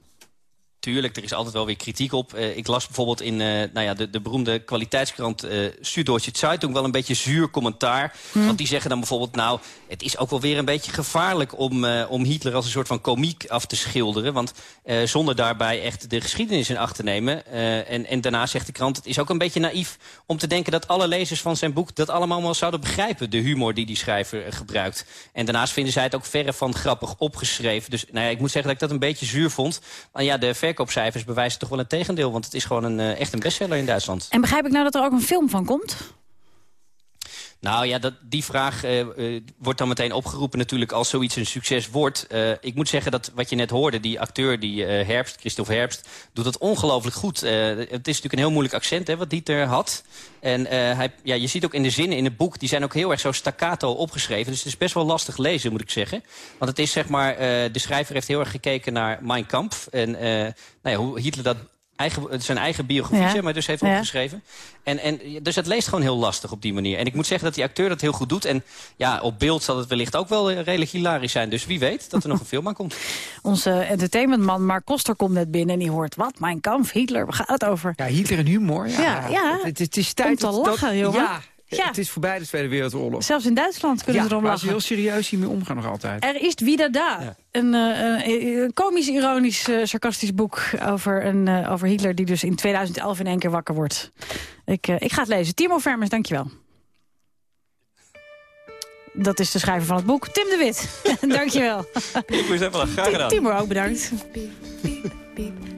Speaker 23: Tuurlijk, er is altijd wel weer kritiek op. Eh, ik las bijvoorbeeld in eh, nou ja, de, de beroemde kwaliteitskrant eh Süddeutsche Zeitung... wel een beetje zuur commentaar.
Speaker 11: Hm.
Speaker 23: Want die zeggen dan bijvoorbeeld... nou, het is ook wel weer een beetje gevaarlijk... om, om Hitler als een soort van komiek af te schilderen. Want zonder daarbij echt de geschiedenis in acht te nemen. en, en daarna zegt de krant... het is ook een beetje naïef om te denken dat alle lezers van zijn boek... dat allemaal wel zouden begrijpen, de humor die die schrijver gebruikt. En daarnaast vinden zij het ook verre van grappig opgeschreven. Dus nou ja, ik moet zeggen dat ik dat een beetje zuur vond. Maar ja, de verkoopcijfers bewijzen toch wel een tegendeel. Want het is gewoon een, eh, echt een bestseller in Duitsland.
Speaker 11: En begrijp ik nou dat er ook een film van komt?
Speaker 23: Nou ja, dat, die vraag eh, eh, wordt dan meteen opgeroepen natuurlijk als zoiets een succes wordt. Eh, ik moet zeggen dat wat je net hoorde, die acteur, die Herbst, Christophe Herbst, doet het ongelooflijk goed. Het is natuurlijk een heel moeilijk accent hè, wat Dieter had. En hij, ja, je ziet ook in de zinnen in het boek, die zijn ook heel erg zo staccato opgeschreven. Dus het is best wel lastig lezen, moet ik zeggen. Want het is zeg maar, de schrijver heeft heel erg gekeken naar Mein Kampf. En nou ja, hoe Hitler dat eigen, zijn eigen biografie,
Speaker 11: Ja.
Speaker 23: zeg maar, dus heeft
Speaker 11: Ja.
Speaker 23: opgeschreven. En, en, dus het leest gewoon heel lastig op die manier. En ik moet zeggen dat die acteur dat heel goed doet. En ja, op beeld zal het wellicht ook wel eh, redelijk hilarisch zijn. Dus wie weet dat er nog een film aan komt.
Speaker 11: Onze entertainmentman Mark Koster komt net binnen en die hoort... wat, mijn kamp, Hitler, waar gaat het over?
Speaker 22: Ja, Hitler en humor. Ja,
Speaker 11: Ja, ja.
Speaker 22: Het, het is tijd
Speaker 11: Om te
Speaker 22: dat- dat-
Speaker 11: lachen, jongen.
Speaker 22: Ja,
Speaker 11: Ja.
Speaker 22: het is voorbij de Tweede Wereldoorlog.
Speaker 11: Zelfs in Duitsland kunnen
Speaker 22: ja,
Speaker 11: ze erom lachen.
Speaker 22: heel serieus hiermee omgaan nog altijd.
Speaker 11: Er is Wie da. Een, eh, een, een komisch, ironisch, eh, sarcastisch boek over, een, eh, over Hitler... die dus in 2011 in één keer wakker wordt. Ik, eh, ik ga het lezen. Timo Vermers, dankjewel. Dat is de schrijver van het boek, Tim de Wit. dankjewel.
Speaker 23: Ik moest even graag gedaan.
Speaker 11: Timo ook bedankt.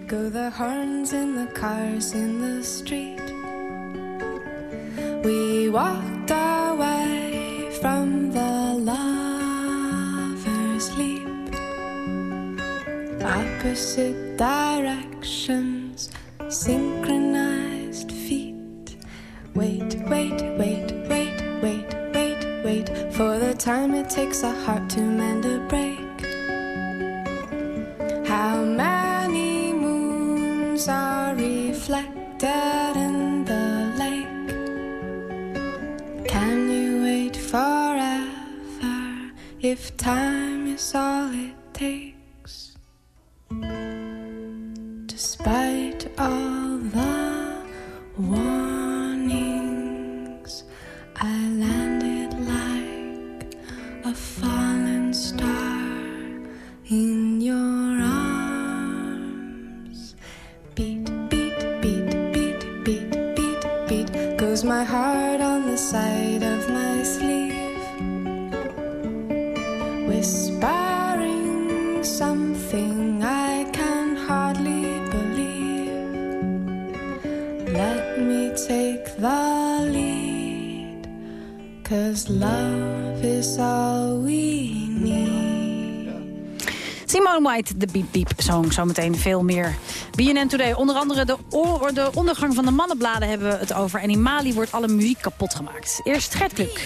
Speaker 24: Go the horns in the cars in the street. We walked our way from the lover's leap. Opposite directions, synchronized feet. Wait, wait, wait, wait, wait, wait, wait for the time it takes a heart to mend a break. How many moons are reflected forever if time is all it takes? Despite all the warnings, I landed like a fallen star in your arms. Beat, beat, beat, beat, beat, beat, beat. Goes my heart on the side something I can hardly believe. Let me take the lead. Cause love is all we need.
Speaker 11: Simone White, de Beep Beep Song. Zometeen veel meer. BNN Today. Onder andere de, de ondergang van de mannenbladen hebben we het over. En in Mali wordt alle muziek kapot gemaakt. Eerst Gert Kluk.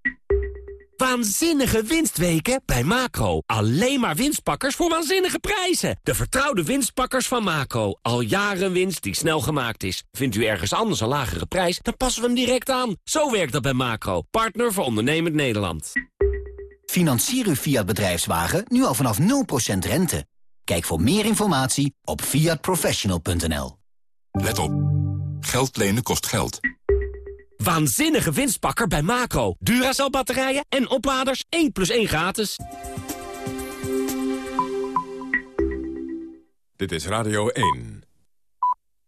Speaker 25: Waanzinnige winstweken bij Macro. Alleen maar winstpakkers voor waanzinnige prijzen. De vertrouwde winstpakkers van Macro. Al jaren winst die snel gemaakt is. Vindt u ergens anders een lagere prijs, dan passen we hem direct aan. Zo werkt dat bij Macro. Partner voor ondernemend Nederland.
Speaker 26: Financier uw Fiat bedrijfswagen nu al vanaf 0% rente. Kijk voor meer informatie op fiatprofessional.nl.
Speaker 27: Let op. Geld lenen kost geld.
Speaker 25: Waanzinnige winstpakker bij Macro. Duracell batterijen en opladers 1 plus 1 gratis.
Speaker 2: Dit is Radio 1.